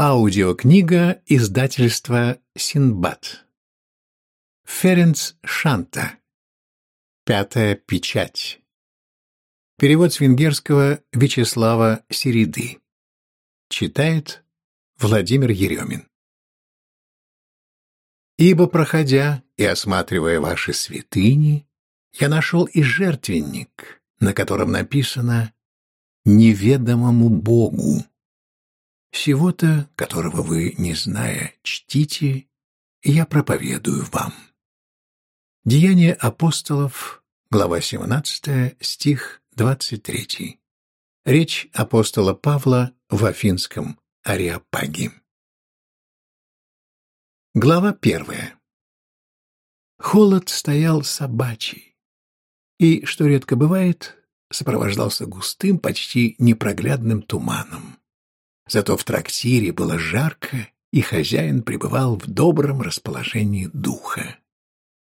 Аудиокнига издательства Синбад. Ференц Шанта. Пятая печать. Перевод с венгерского Вячеслава Середы. Читает Владимир Еремин. «Ибо, проходя и осматривая ваши святыни, я нашел и жертвенник, на котором написано «Неведомому Богу». Всего-то, которого вы, не зная, чтите, я проповедую вам. Деяния апостолов, глава 17, стих 23. Речь апостола Павла в Афинском Ариапаге. Глава первая. Холод стоял собачий, и, что редко бывает, сопровождался густым, почти непроглядным туманом. Зато в трактире было жарко, и хозяин пребывал в добром расположении духа.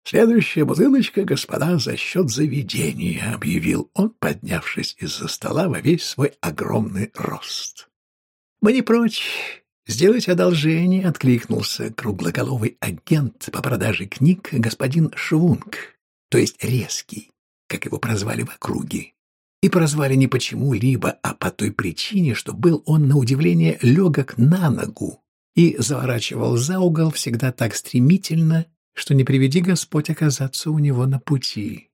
«Следующая бутылочка, господа, за счет заведения», — объявил он, поднявшись из-за стола во весь свой огромный рост. «Мы не прочь. Сделать одолжение», — откликнулся круглоголовый агент по продаже книг господин Швунг, то есть резкий, как его прозвали в округе. И прозвали не почему-либо, а по той причине, что был он, на удивление, легок на ногу и заворачивал за угол всегда так стремительно, что не приведи Господь оказаться у него на пути.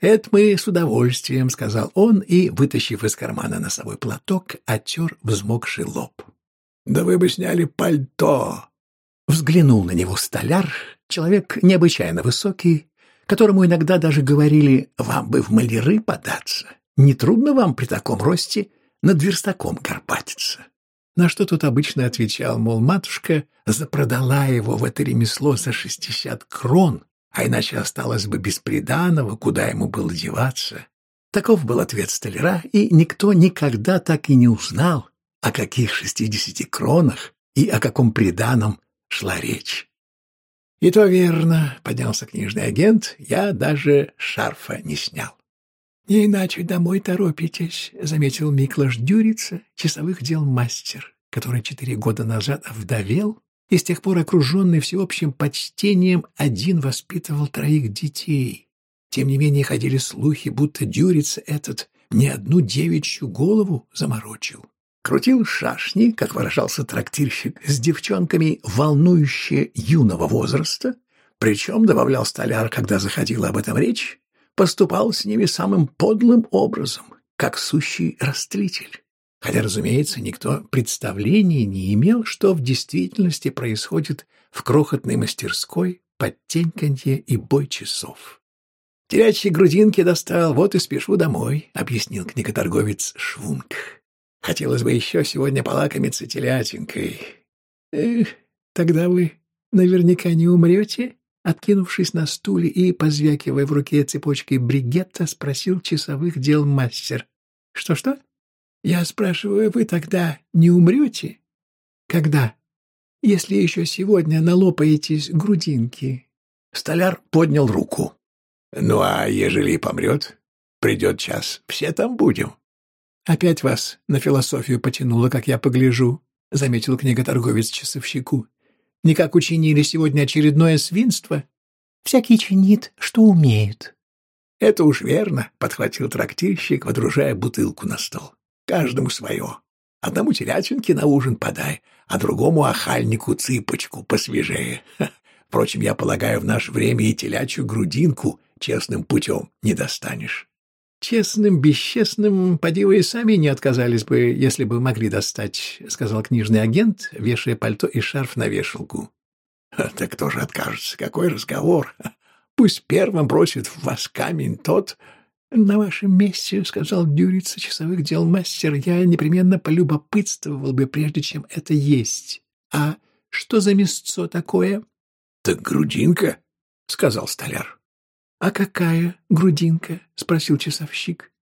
«Это мы с удовольствием», — сказал он и, вытащив из кармана носовой платок, оттер взмокший лоб. «Да вы бы сняли пальто!» Взглянул на него столяр, человек необычайно высокий, которому иногда даже говорили «вам бы в маляры податься». Нетрудно вам при таком росте над верстаком карпатиться. На что тут обычно отвечал, мол, матушка запродала его в это ремесло за шестьдесят крон, а иначе осталось бы без приданого, куда ему было деваться. Таков был ответ столяра, и никто никогда так и не узнал, о каких шестидесяти кронах и о каком приданом шла речь. «И то верно», — поднялся книжный агент, — «я даже шарфа не снял». «Не иначе домой торопитесь», — заметил Миклаш Дюрица, часовых дел мастер, который четыре года назад овдовел и с тех пор окруженный всеобщим почтением один воспитывал троих детей. Тем не менее ходили слухи, будто Дюрица этот не одну девичью голову заморочил. Крутил шашни, как выражался трактирщик, с девчонками, волнующие юного возраста, причем, добавлял столяр, когда заходила об этом речь, поступал с ними самым подлым образом, как сущий растлитель. Хотя, разумеется, никто представления не имел, что в действительности происходит в крохотной мастерской подтеньканье и бой часов. «Телячьи грудинки достал, вот и спешу домой», — объяснил книготорговец Швунг. «Хотелось бы еще сегодня полакомиться телятинкой». «Эх, тогда вы наверняка не умрете?» Откинувшись на стуле и позвякивая в руке цепочкой бригетта, спросил часовых дел мастер. «Что-что?» «Я спрашиваю, вы тогда не умрете?» «Когда?» «Если еще сегодня налопаетесь грудинки». Столяр поднял руку. «Ну а ежели помрет, придет час, все там будем». «Опять вас на философию потянуло, как я погляжу», — заметил книготорговец часовщику. Никак учинили сегодня очередное свинство. Всякий чинит, что умеет. — Это уж верно, — подхватил трактирщик, водружая бутылку на стол. — Каждому свое. Одному телятинки на ужин подай, а другому охальнику цыпочку посвежее. Впрочем, я полагаю, в наше время и телячью грудинку честным путем не достанешь. «Честным, бесчестным, поди вы сами не отказались бы, если бы могли достать», — сказал книжный агент, вешая пальто и шарф на вешалку. «Так кто же откажется? Какой разговор? Пусть первым бросит в вас камень тот...» «На вашем месте, — сказал Дюрица часовых дел мастер, — я непременно полюбопытствовал бы, прежде чем это есть. А что за мясцо такое?» «Так грудинка, — сказал столяр. «А какая грудинка?» — спросил часовщик.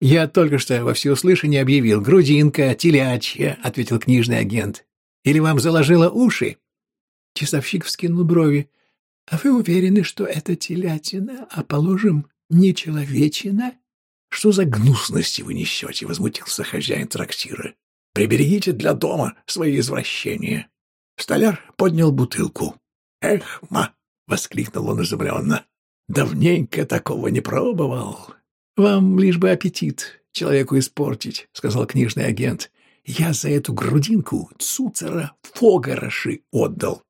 «Я только что во всеуслышание объявил. Грудинка, телячья», — ответил книжный агент. «Или вам заложило уши?» Часовщик вскинул брови. «А вы уверены, что это телятина, а, положим, не человечина?» «Что за гнусности вы несете?» — возмутился хозяин трактира. Приберегите для дома свои извращения. Столяр поднял бутылку. «Эх, ма!» — воскликнул он изумленно. «Давненько такого не пробовал». «Вам лишь бы аппетит человеку испортить», — сказал книжный агент. «Я за эту грудинку Цуцера Фогароши отдал.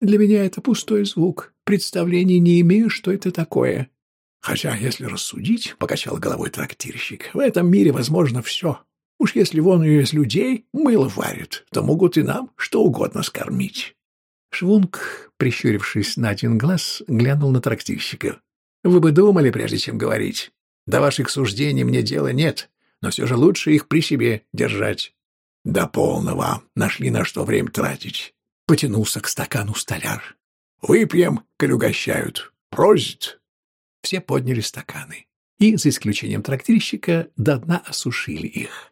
Для меня это пустой звук. Представления не имею, что это такое». «Хотя, если рассудить, — покачал головой трактирщик, — в этом мире возможно все. Уж если вон ее из людей мыло варят, то могут и нам что угодно скормить». Швунг, прищурившись на один глаз, глянул на трактирщика. «Вы бы думали, прежде чем говорить. До ваших суждений мне дела нет, но все же лучше их при себе держать». «До полного. Нашли на что время тратить». Потянулся к стакану столяр. «Выпьем, коль угощают. Просит». Все подняли стаканы и, за исключением трактирщика, до дна осушили их. —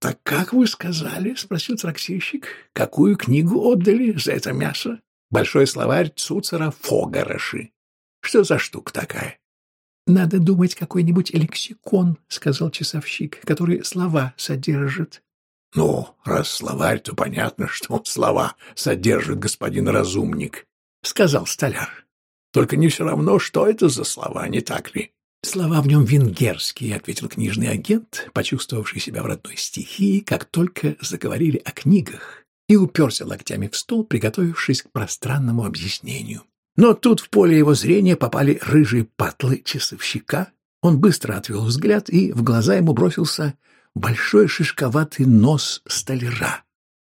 Так как вы сказали? — спросил трактирщик. — Какую книгу отдали за это мясо? Большой словарь Цуцера Фогароши. Что за штука такая? — Надо думать какой-нибудь лексикон, — сказал часовщик, — который слова содержит. — Ну, раз словарь, то понятно, что слова содержит господин разумник, — сказал столяр. — Только не все равно, что это за слова, не так ли? «Слова в нем венгерские», — ответил книжный агент, почувствовавший себя в родной стихии, как только заговорили о книгах, и уперся локтями в стол, приготовившись к пространному объяснению. Но тут в поле его зрения попали рыжие патлы часовщика. Он быстро отвел взгляд, и в глаза ему бросился большой шишковатый нос столяра.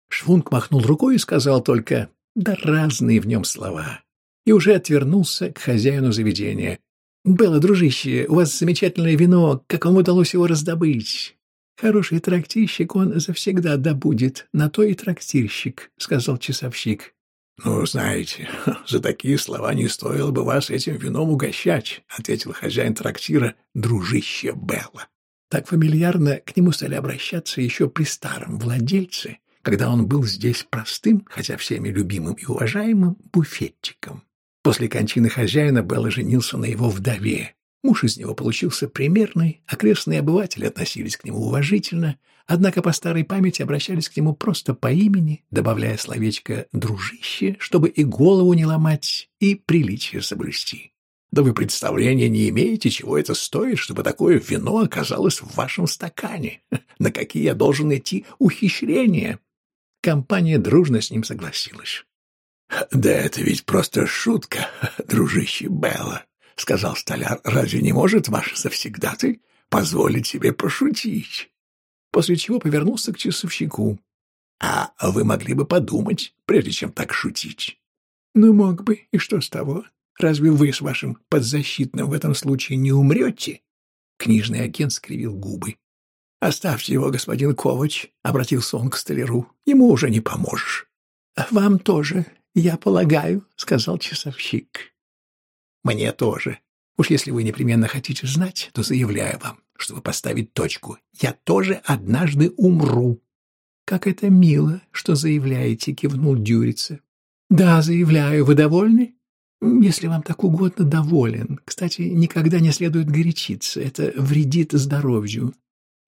Швунг махнул рукой и сказал только «да разные в нем слова» и уже отвернулся к хозяину заведения. «Белла, дружище, у вас замечательное вино, как вам удалось его раздобыть?» «Хороший трактирщик он завсегда добудет, на то и трактирщик», — сказал часовщик. «Ну, знаете, за такие слова не стоило бы вас этим вином угощать», — ответил хозяин трактира, дружище Белла. Так фамильярно к нему стали обращаться еще при старом владельце, когда он был здесь простым, хотя всеми любимым и уважаемым, буфетчиком. После кончины хозяина Белла женился на его вдове. Муж из него получился примерный, окрестные обыватели относились к нему уважительно, однако по старой памяти обращались к нему просто по имени, добавляя словечко «дружище», чтобы и голову не ломать, и приличие соблюсти. Да вы представления не имеете, чего это стоит, чтобы такое вино оказалось в вашем стакане. На какие я должен идти ухищрения? Компания дружно с ним согласилась. «Да это ведь просто шутка, дружище Белла», — сказал столяр. «Разве не может ваш завсегдатый позволить себе пошутить?» После чего повернулся к часовщику. «А вы могли бы подумать, прежде чем так шутить?» «Ну, мог бы, и что с того? Разве вы с вашим подзащитным в этом случае не умрете?» Книжный агент скривил губы. «Оставьте его, господин Ковач», — обратился он к столяру. «Ему уже не поможешь». «Вам тоже «Я полагаю», — сказал часовщик. «Мне тоже. Уж если вы непременно хотите знать, то заявляю вам, чтобы поставить точку. Я тоже однажды умру». «Как это мило, что заявляете», — кивнул Дюрица. «Да, заявляю. Вы довольны?» «Если вам так угодно, доволен. Кстати, никогда не следует горячиться. Это вредит здоровью».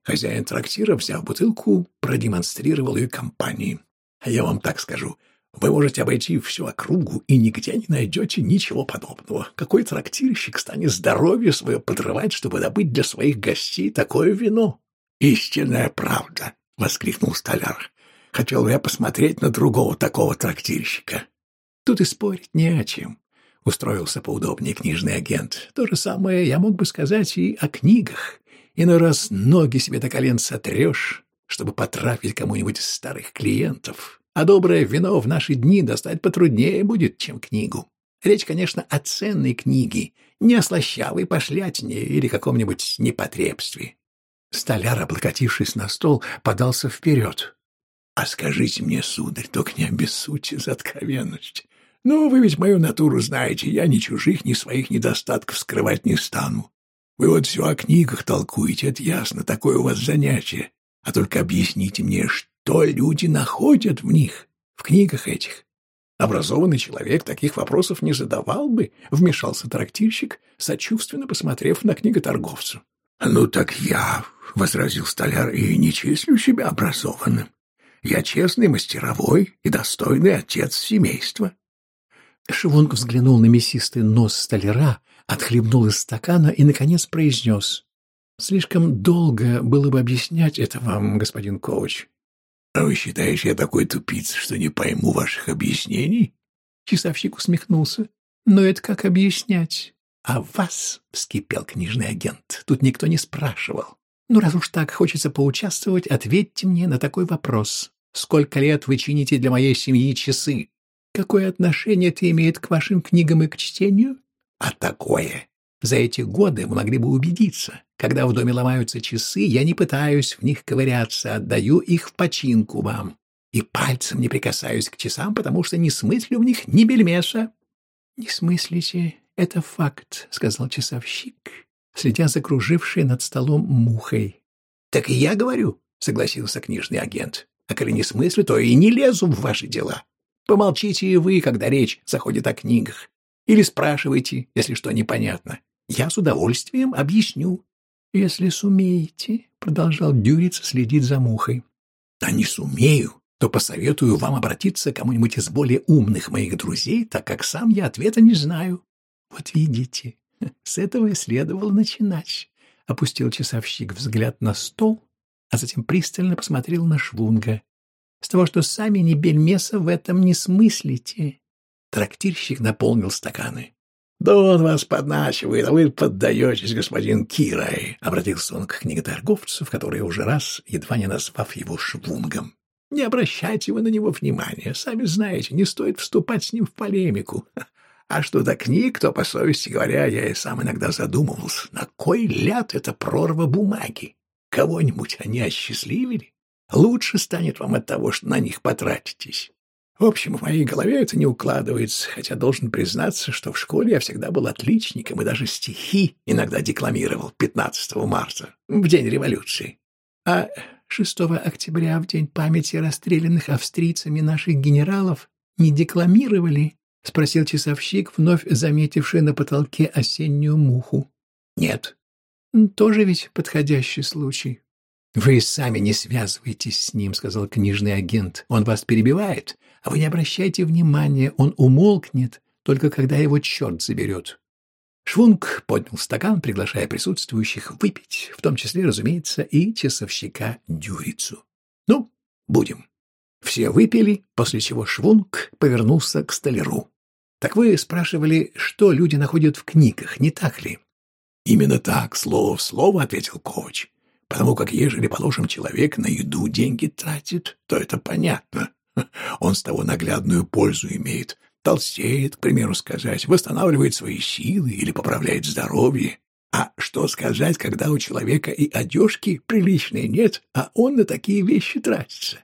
Хозяин трактира, взяв бутылку, продемонстрировал ее компании. «А я вам так скажу. Вы можете обойти всю округу и нигде не найдете ничего подобного. Какой трактирщик станет здоровье свое подрывать, чтобы добыть для своих гостей такое вино? «Истинная правда!» — воскликнул столяр. «Хотел я посмотреть на другого такого трактирщика». «Тут и спорить не о чем», — устроился поудобнее книжный агент. «То же самое я мог бы сказать и о книгах. Иной раз ноги себе до колен сотрешь, чтобы потрафить кому-нибудь из старых клиентов а доброе вино в наши дни достать потруднее будет, чем книгу. Речь, конечно, о ценной книге, не о слащавой пошлятине или каком-нибудь непотребстве. Столяр, облокотившись на стол, подался вперед. — А скажите мне, сударь, только не обессудьте за откровенность. Ну, вы ведь мою натуру знаете, я ни чужих, ни своих недостатков скрывать не стану. Вы вот все о книгах толкуете, это ясно, такое у вас занятие. А только объясните мне, что люди находят в них, в книгах этих. Образованный человек таких вопросов не задавал бы, вмешался трактирщик, сочувственно посмотрев на книготорговцу. — Ну так я, — возразил столяр, — и не числю себя образованным. Я честный мастеровой и достойный отец семейства. Шивонг взглянул на мясистый нос столяра, отхлебнул из стакана и, наконец, произнес. «Слишком долго было бы объяснять это вам, господин коуч». «А вы считаете, я такой тупиц, что не пойму ваших объяснений?» Часовщик усмехнулся. «Но это как объяснять?» «А вас?» — вскипел книжный агент. «Тут никто не спрашивал. Ну, раз уж так хочется поучаствовать, ответьте мне на такой вопрос. Сколько лет вы чините для моей семьи часы? Какое отношение это имеет к вашим книгам и к чтению? А такое. За эти годы вы могли бы убедиться. Когда в доме ломаются часы, я не пытаюсь в них ковыряться, отдаю их в починку вам. И пальцем не прикасаюсь к часам, потому что не смыслю в них ни бельмеса. — Не смыслите, это факт, — сказал часовщик, следя за кружившей над столом мухой. — Так и я говорю, — согласился книжный агент. — А коли не смыслю, то и не лезу в ваши дела. Помолчите и вы, когда речь заходит о книгах. Или спрашивайте, если что непонятно. Я с удовольствием объясню. — Если сумеете, — продолжал Дюриц следить за мухой. — Да не сумею, то посоветую вам обратиться к кому-нибудь из более умных моих друзей, так как сам я ответа не знаю. — Вот видите, с этого и следовало начинать. Опустил часовщик взгляд на стол, а затем пристально посмотрел на Швунга с того, что сами ни бельмеса в этом не смыслите. Трактирщик наполнил стаканы. — Да он вас подначивает, а вы поддаетесь, господин Кирай, — обратился он к книготорговцу, в который уже раз, едва не назвав его швунгом. — Не обращайте вы на него внимания, сами знаете, не стоит вступать с ним в полемику. А что до книг, то, по совести говоря, я и сам иногда задумывался, на кой ляд эта прорва бумаги? Кого-нибудь они осчастливили? Лучше станет вам от того, что на них потратитесь. В общем, в моей голове это не укладывается, хотя должен признаться, что в школе я всегда был отличником и даже стихи иногда декламировал 15 марта, в день революции. А 6 октября, в день памяти расстрелянных австрийцами наших генералов, не декламировали? — спросил часовщик, вновь заметивший на потолке осеннюю муху. — Нет. — Тоже ведь подходящий случай. «Вы сами не связывайтесь с ним», — сказал книжный агент. «Он вас перебивает, а вы не обращайте внимания, он умолкнет, только когда его черт заберет». Швунг поднял стакан, приглашая присутствующих выпить, в том числе, разумеется, и часовщика Дюрицу. «Ну, будем». Все выпили, после чего Швунг повернулся к столяру. «Так вы спрашивали, что люди находят в книгах, не так ли?» «Именно так, слово в слово», — ответил коуч. Потому как ежели, положим, человек на еду деньги тратит, то это понятно. Он с того наглядную пользу имеет. Толстеет, к примеру сказать, восстанавливает свои силы или поправляет здоровье. А что сказать, когда у человека и одежки приличной нет, а он на такие вещи тратится?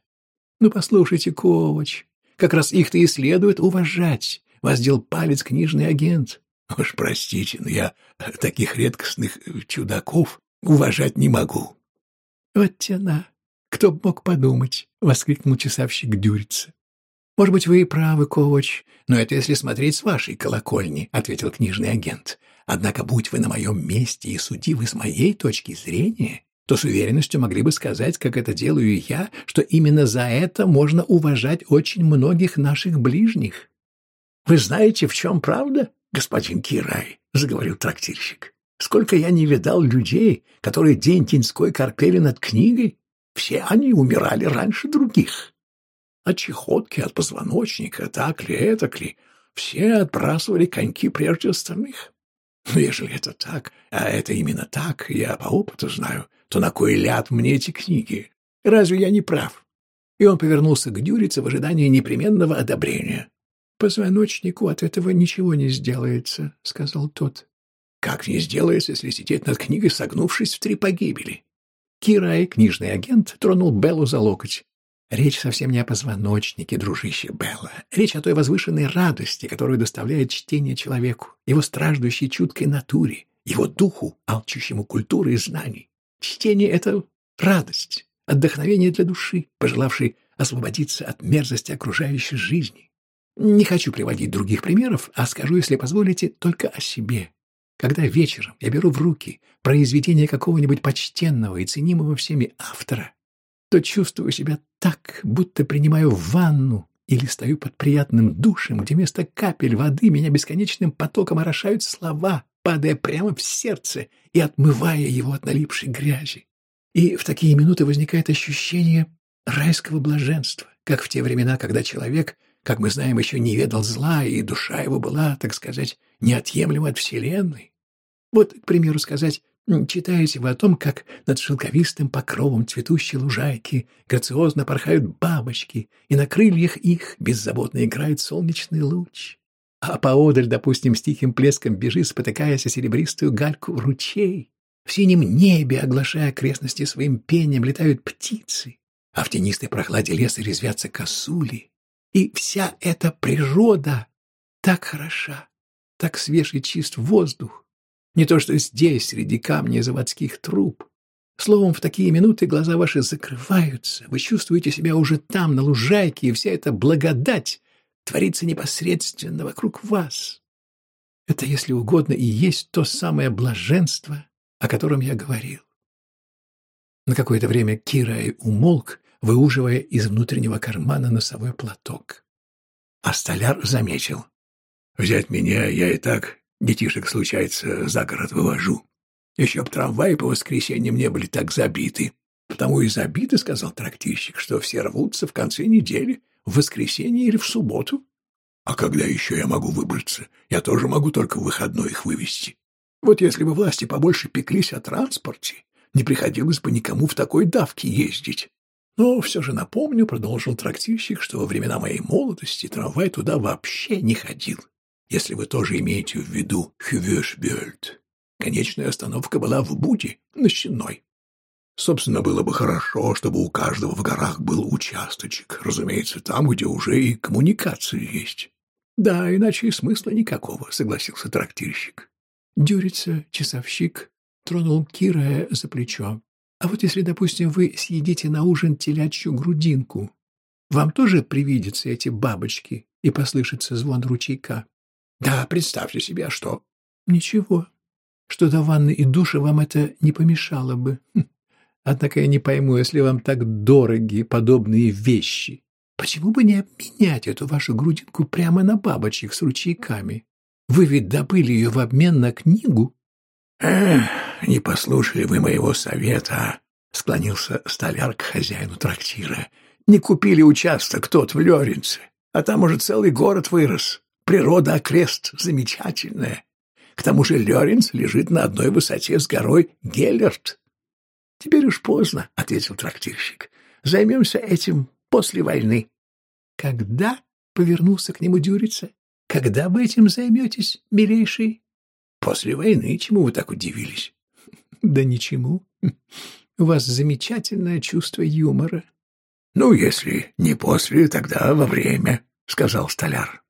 Ну, послушайте, Ковач, как раз их-то и следует уважать, воздел палец книжный агент. Уж простите, но я таких редкостных чудаков уважать не могу. — Вот тена! Кто б мог подумать! — воскликнул часовщик Дюрица. — Может быть, вы и правы, Ковач, но это если смотреть с вашей колокольни, — ответил книжный агент. Однако, будь вы на моем месте и суди вы с моей точки зрения, то с уверенностью могли бы сказать, как это делаю я, что именно за это можно уважать очень многих наших ближних. — Вы знаете, в чем правда, господин Кирай? — заговорил трактирщик. Сколько я не видал людей, которые день-деньской корпели над книгой, все они умирали раньше других. От чехотки, от позвоночника, так ли, это ли, все отбрасывали коньки прежде остальных. Но ежели это так, а это именно так, я по опыту знаю, то на кой ляд мне эти книги? Разве я не прав? И он повернулся к Дюрице в ожидании непременного одобрения. — Позвоночнику от этого ничего не сделается, — сказал тот. Как не сделается, если сидеть над книгой, согнувшись в три погибели? Кирай, книжный агент, тронул Беллу за локоть. Речь совсем не о позвоночнике, дружище Белла. Речь о той возвышенной радости, которую доставляет чтение человеку, его страждущей чуткой натуре, его духу, алчущему культуры и знаний. Чтение — это радость, отдохновение для души, пожелавшей освободиться от мерзости окружающей жизни. Не хочу приводить других примеров, а скажу, если позволите, только о себе. Когда вечером я беру в руки произведение какого-нибудь почтенного и ценимого всеми автора, то чувствую себя так, будто принимаю ванну или стою под приятным душем, где вместо капель воды меня бесконечным потоком орошают слова, падая прямо в сердце и отмывая его от налипшей грязи. И в такие минуты возникает ощущение райского блаженства, как в те времена, когда человек, как мы знаем, еще не ведал зла, и душа его была, так сказать, неотъемлема от Вселенной. Вот, к примеру, сказать, читаете вы о том, как над шелковистым покровом цветущей лужайки грациозно порхают бабочки, и на крыльях их беззаботно играет солнечный луч. А поодаль, допустим, с тихим плеском бежит, спотыкаясь о серебристую гальку ручей. В синем небе, оглашая окрестности своим пением, летают птицы, а в тенистой прохладе леса резвятся косули. И вся эта природа так хороша, так свеж и чист воздух. Не то что здесь, среди камней заводских труб. Словом, в такие минуты глаза ваши закрываются, вы чувствуете себя уже там, на лужайке, и вся эта благодать творится непосредственно вокруг вас. Это, если угодно, и есть то самое блаженство, о котором я говорил. На какое-то время Кирай умолк, выуживая из внутреннего кармана носовой платок. А столяр заметил. «Взять меня я и так детишек, случается, за город вывожу. Еще б трамваи по воскресеньям не были так забиты. Потому и забиты, — сказал трактирщик, — что все рвутся в конце недели, в воскресенье или в субботу. А когда еще я могу выбраться? Я тоже могу только в выходной их вывести. Вот если бы власти побольше пеклись о транспорте, не приходилось бы никому в такой давке ездить. Но все же напомню, — продолжил трактирщик, — что во времена моей молодости трамвай туда вообще не ходил. Если вы тоже имеете в виду Хювешбёльд. Конечная остановка была в Буде, на Щенной. Собственно, было бы хорошо, чтобы у каждого в горах был участочек, разумеется, там, где уже и коммуникации есть. Да, иначе и смысла никакого, согласился трактирщик. Дюрица, часовщик, тронул Кирая за плечо. А вот если, допустим, вы съедите на ужин телячью грудинку, вам тоже привидятся эти бабочки и послышится звон ручейка? Да, представьте себе, а что? Ничего. Что до ванны и душа вам это не помешало бы. Хм. Однако я не пойму, если вам так дороги подобные вещи, почему бы не обменять эту вашу грудинку прямо на бабочек с ручейками? Вы ведь добыли ее в обмен на книгу. Эх, не послушали вы моего совета, склонился столяр к хозяину трактира. Не купили участок тот в Лёринце, а там уже целый город вырос. Природа окрест замечательная. К тому же Лёринц лежит на одной высоте с горой Геллерт. Теперь уж поздно, — ответил трактирщик. Займемся этим после войны. Когда? — повернулся к нему Дюрица. Когда вы этим займетесь, милейший? После войны. Чему вы так удивились? Да ничему. У вас замечательное чувство юмора. Ну, если не после, тогда во время, сказал столяр.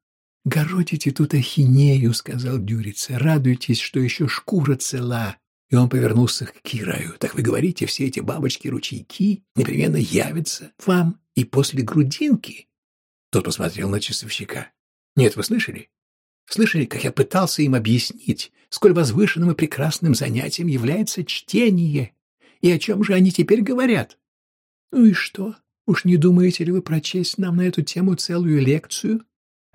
Городите тут ахинею, сказал Дюрица. Радуйтесь, что еще шкура цела. И он повернулся к Кираю. Так вы говорите, все эти бабочки-ручейки непременно явятся вам и после грудинки? Тот посмотрел на часовщика. Нет, вы слышали? Слышали, как я пытался им объяснить, сколь возвышенным и прекрасным занятием является чтение, и о чем же они теперь говорят? Ну и что? Уж не думаете ли вы прочесть нам на эту тему целую лекцию?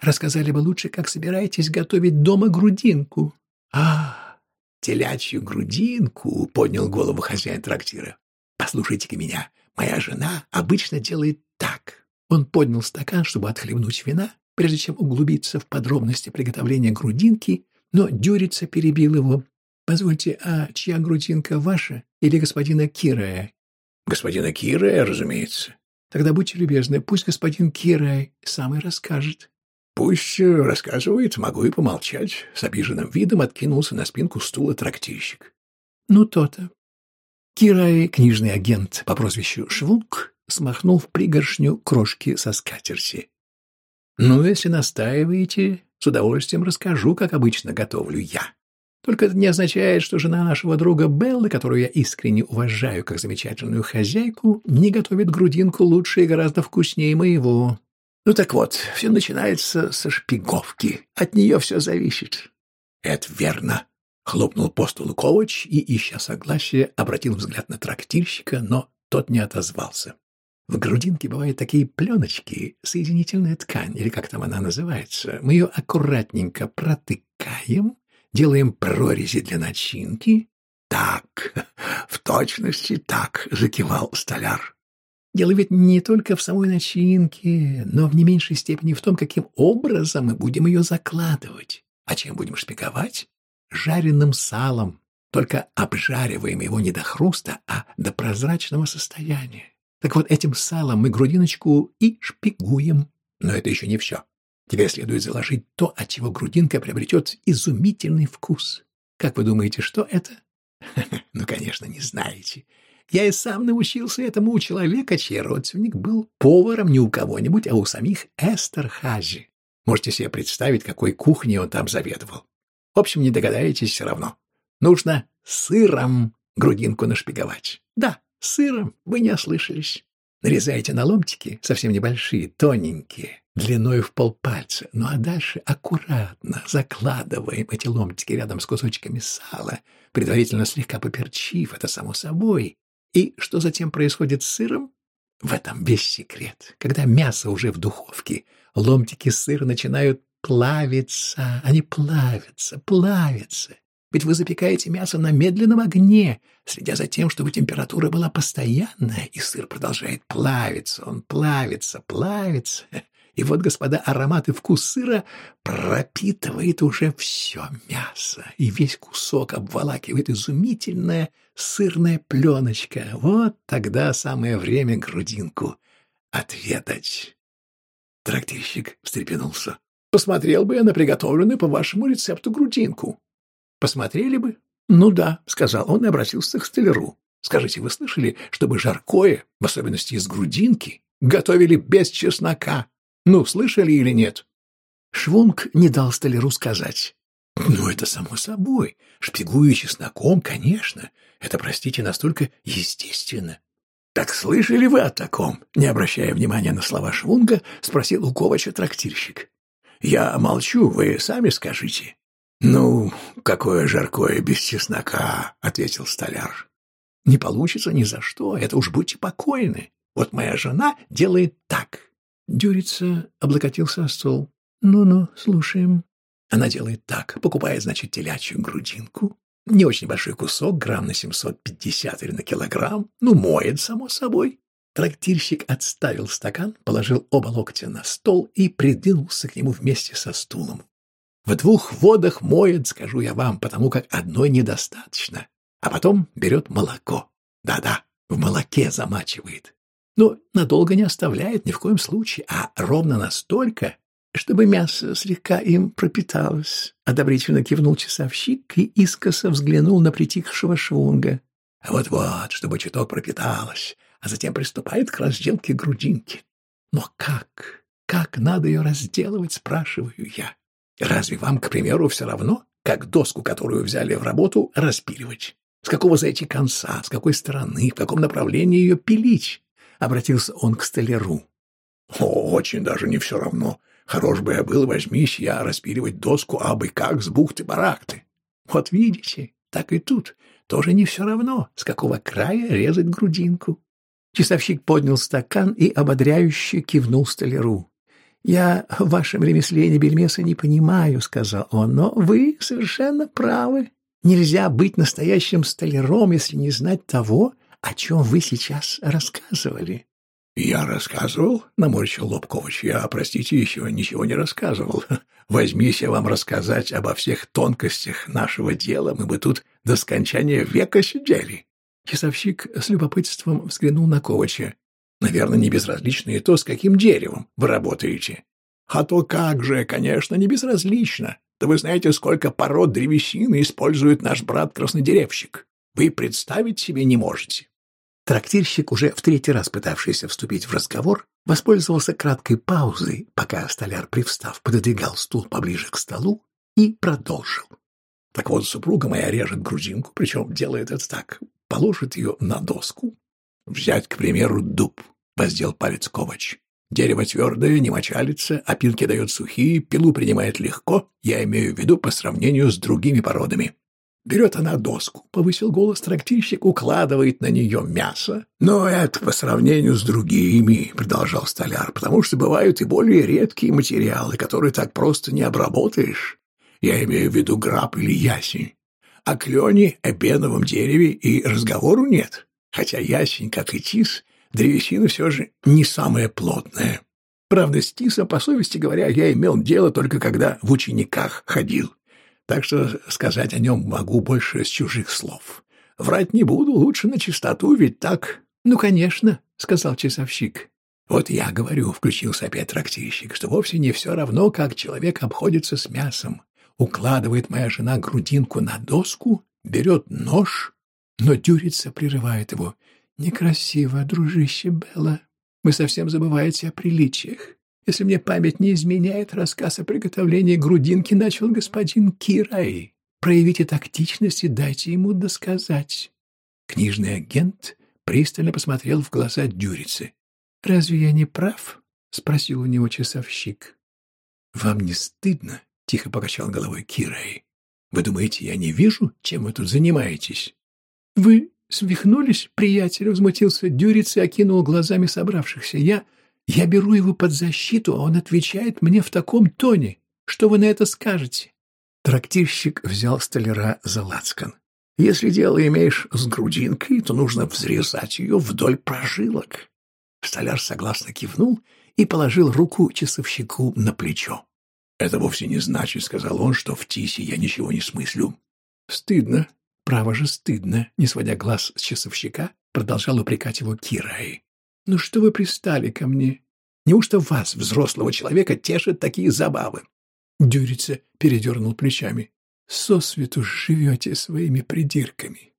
Рассказали бы лучше, как собираетесь готовить дома грудинку. А, телячью грудинку, поднял голову хозяин трактира. Послушайте-ка меня, моя жена обычно делает так. Он поднял стакан, чтобы отхлебнуть вина, прежде чем углубиться в подробности приготовления грудинки, но Дюрица перебил его. «Позвольте, а чья грудинка ваша или господина Кирая?» «Господина Кирая, разумеется». «Тогда будьте любезны, пусть господин Кирай сам и расскажет». «Пусть рассказывает, могу и помолчать», — с обиженным видом откинулся на спинку стула трактирщик. «Ну, то-то». Кирай, книжный агент по прозвищу Швунг, смахнул в пригоршню крошки со скатерти. Ну, если настаиваете, с удовольствием расскажу, как обычно готовлю я. Только это не означает, что жена нашего друга Беллы, которую я искренне уважаю как замечательную хозяйку, не готовит грудинку лучше и гораздо вкуснее моего. Ну так вот, все начинается со шпиговки. От нее все зависит. Это верно. Хлопнул по столу Ковач и, ища согласия, обратил взгляд на трактирщика, но тот не отозвался. В грудинке бывают такие пленочки, соединительная ткань, или как там она называется. Мы ее аккуратненько протыкаем, делаем прорези для начинки. Так, в точности так, закивал столяр. Дело ведь не только в самой начинке, но в не меньшей степени в том, каким образом мы будем ее закладывать. А чем будем шпиговать? Жареным салом. Только обжариваем его не до хруста, а до прозрачного состояния. Так вот, этим салом мы грудиночку и шпигуем. Но это еще не все. Тебе следует заложить то, от чего грудинка приобретет изумительный вкус. Как вы думаете, что это? Ну, конечно, не знаете. Я и сам научился этому у человека, чей родственник был поваром не у кого-нибудь, а у самих Эстерхази. Можете себе представить, какой кухней он там заведовал. В общем, не догадаетесь все равно. Нужно сыром грудинку нашпиговать. Да, сыром, вы не ослышались. Нарезайте на ломтики, совсем небольшие, тоненькие, длиной в полпальца. Ну а дальше аккуратно закладываем эти ломтики рядом с кусочками сала, предварительно слегка поперчив, это само собой, и что затем происходит с сыром? В этом весь секрет. Когда мясо уже в духовке, ломтики сыра начинают плавиться, они плавятся, плавятся. Ведь вы запекаете мясо на медленном огне, следя за тем, чтобы температура была постоянная, и сыр продолжает плавиться, он плавится, плавится. И вот, господа, аромат и вкус сыра пропитывает уже все мясо, и весь кусок обволакивает изумительная сырная пленочка. Вот тогда самое время грудинку отведать. Трактирщик встрепенулся. Посмотрел бы я на приготовленную по вашему рецепту грудинку. Посмотрели бы? Ну да, сказал он и обратился к столяру. Скажите, вы слышали, чтобы жаркое, в особенности из грудинки, готовили без чеснока? Ну, слышали или нет? Швунг не дал столяру сказать. Ну, это само собой. Шпигую чесноком, конечно. Это, простите, настолько естественно. Так слышали вы о таком? Не обращая внимания на слова Швунга, спросил у Ковача трактирщик. Я молчу, вы сами скажите. Ну, какое жаркое без чеснока, ответил столяр. Не получится ни за что, это уж будьте покойны. Вот моя жена делает так. Дюрица облокотился о стол. «Ну-ну, слушаем». Она делает так. Покупает, значит, телячью грудинку. Не очень большой кусок, грамм на 750 или на килограмм. Ну, моет, само собой. Трактирщик отставил стакан, положил оба локтя на стол и придвинулся к нему вместе со стулом. В двух водах моет, скажу я вам, потому как одной недостаточно. А потом берет молоко. Да-да, в молоке замачивает но надолго не оставляет ни в коем случае, а ровно настолько, чтобы мясо слегка им пропиталось. Одобрительно кивнул часовщик и искоса взглянул на притихшего швунга. Вот-вот, чтобы чуток пропиталось, а затем приступает к разделке грудинки. Но как? Как надо ее разделывать, спрашиваю я. Разве вам, к примеру, все равно, как доску, которую взяли в работу, распиливать? С какого зайти конца, с какой стороны, в каком направлении ее пилить? — обратился он к столяру. — очень даже не все равно. Хорош бы я был, возьмись я распиливать доску абы как с бухты-барахты. Вот видите, так и тут. Тоже не все равно, с какого края резать грудинку. Часовщик поднял стакан и ободряюще кивнул столяру. «Я в вашем ремесле ни бельмеса не понимаю», — сказал он, — «но вы совершенно правы. Нельзя быть настоящим столяром, если не знать того, о чем вы сейчас рассказывали. — Я рассказывал? — наморщил лоб Ковач. — Я, простите, еще ничего не рассказывал. Возьмись я вам рассказать обо всех тонкостях нашего дела, мы бы тут до скончания века сидели. Часовщик с любопытством взглянул на Ковача. — Наверное, не безразлично и то, с каким деревом вы работаете. — А то как же, конечно, не безразлично. Да вы знаете, сколько пород древесины использует наш брат-краснодеревщик. Вы представить себе не можете. Трактирщик, уже в третий раз пытавшийся вступить в разговор, воспользовался краткой паузой, пока столяр, привстав, пододвигал стул поближе к столу и продолжил. Так вот, супруга моя режет грузинку, причем делает это так. Положит ее на доску. Взять, к примеру, дуб, воздел палец Ковач. Дерево твердое, не мочалится, опилки дает сухие, пилу принимает легко, я имею в виду по сравнению с другими породами. Берет она доску, повысил голос трактирщик, укладывает на нее мясо. Но это по сравнению с другими, продолжал столяр, потому что бывают и более редкие материалы, которые так просто не обработаешь. Я имею в виду граб или ясень. О клене, эбеновом дереве и разговору нет. Хотя ясень, как и тис, древесина все же не самая плотная. Правда, с тисом, по совести говоря, я имел дело только когда в учениках ходил так что сказать о нем могу больше с чужих слов. Врать не буду, лучше на чистоту, ведь так... — Ну, конечно, — сказал часовщик. — Вот я говорю, — включился опять трактирщик, — что вовсе не все равно, как человек обходится с мясом. Укладывает моя жена грудинку на доску, берет нож, но Дюрица прерывает его. — Некрасиво, дружище Белла. Вы совсем забываете о приличиях. Если мне память не изменяет, рассказ о приготовлении грудинки начал господин Кирай. Проявите тактичность и дайте ему досказать. Книжный агент пристально посмотрел в глаза Дюрицы. «Разве я не прав?» — спросил у него часовщик. «Вам не стыдно?» — тихо покачал головой Кирай. «Вы думаете, я не вижу, чем вы тут занимаетесь?» «Вы свихнулись, приятель?» — возмутился Дюрица и окинул глазами собравшихся. «Я...» Я беру его под защиту, а он отвечает мне в таком тоне. Что вы на это скажете? Трактирщик взял столяра за лацкан. Если дело имеешь с грудинкой, то нужно взрезать ее вдоль прожилок. Столяр согласно кивнул и положил руку часовщику на плечо. «Это вовсе не значит, — сказал он, — что в Тисе я ничего не смыслю». «Стыдно, право же стыдно», — не сводя глаз с часовщика, продолжал упрекать его Кирай. «Ну что вы пристали ко мне? Неужто вас, взрослого человека, тешат такие забавы?» Дюрица передернул плечами. «Сосвету живете своими придирками».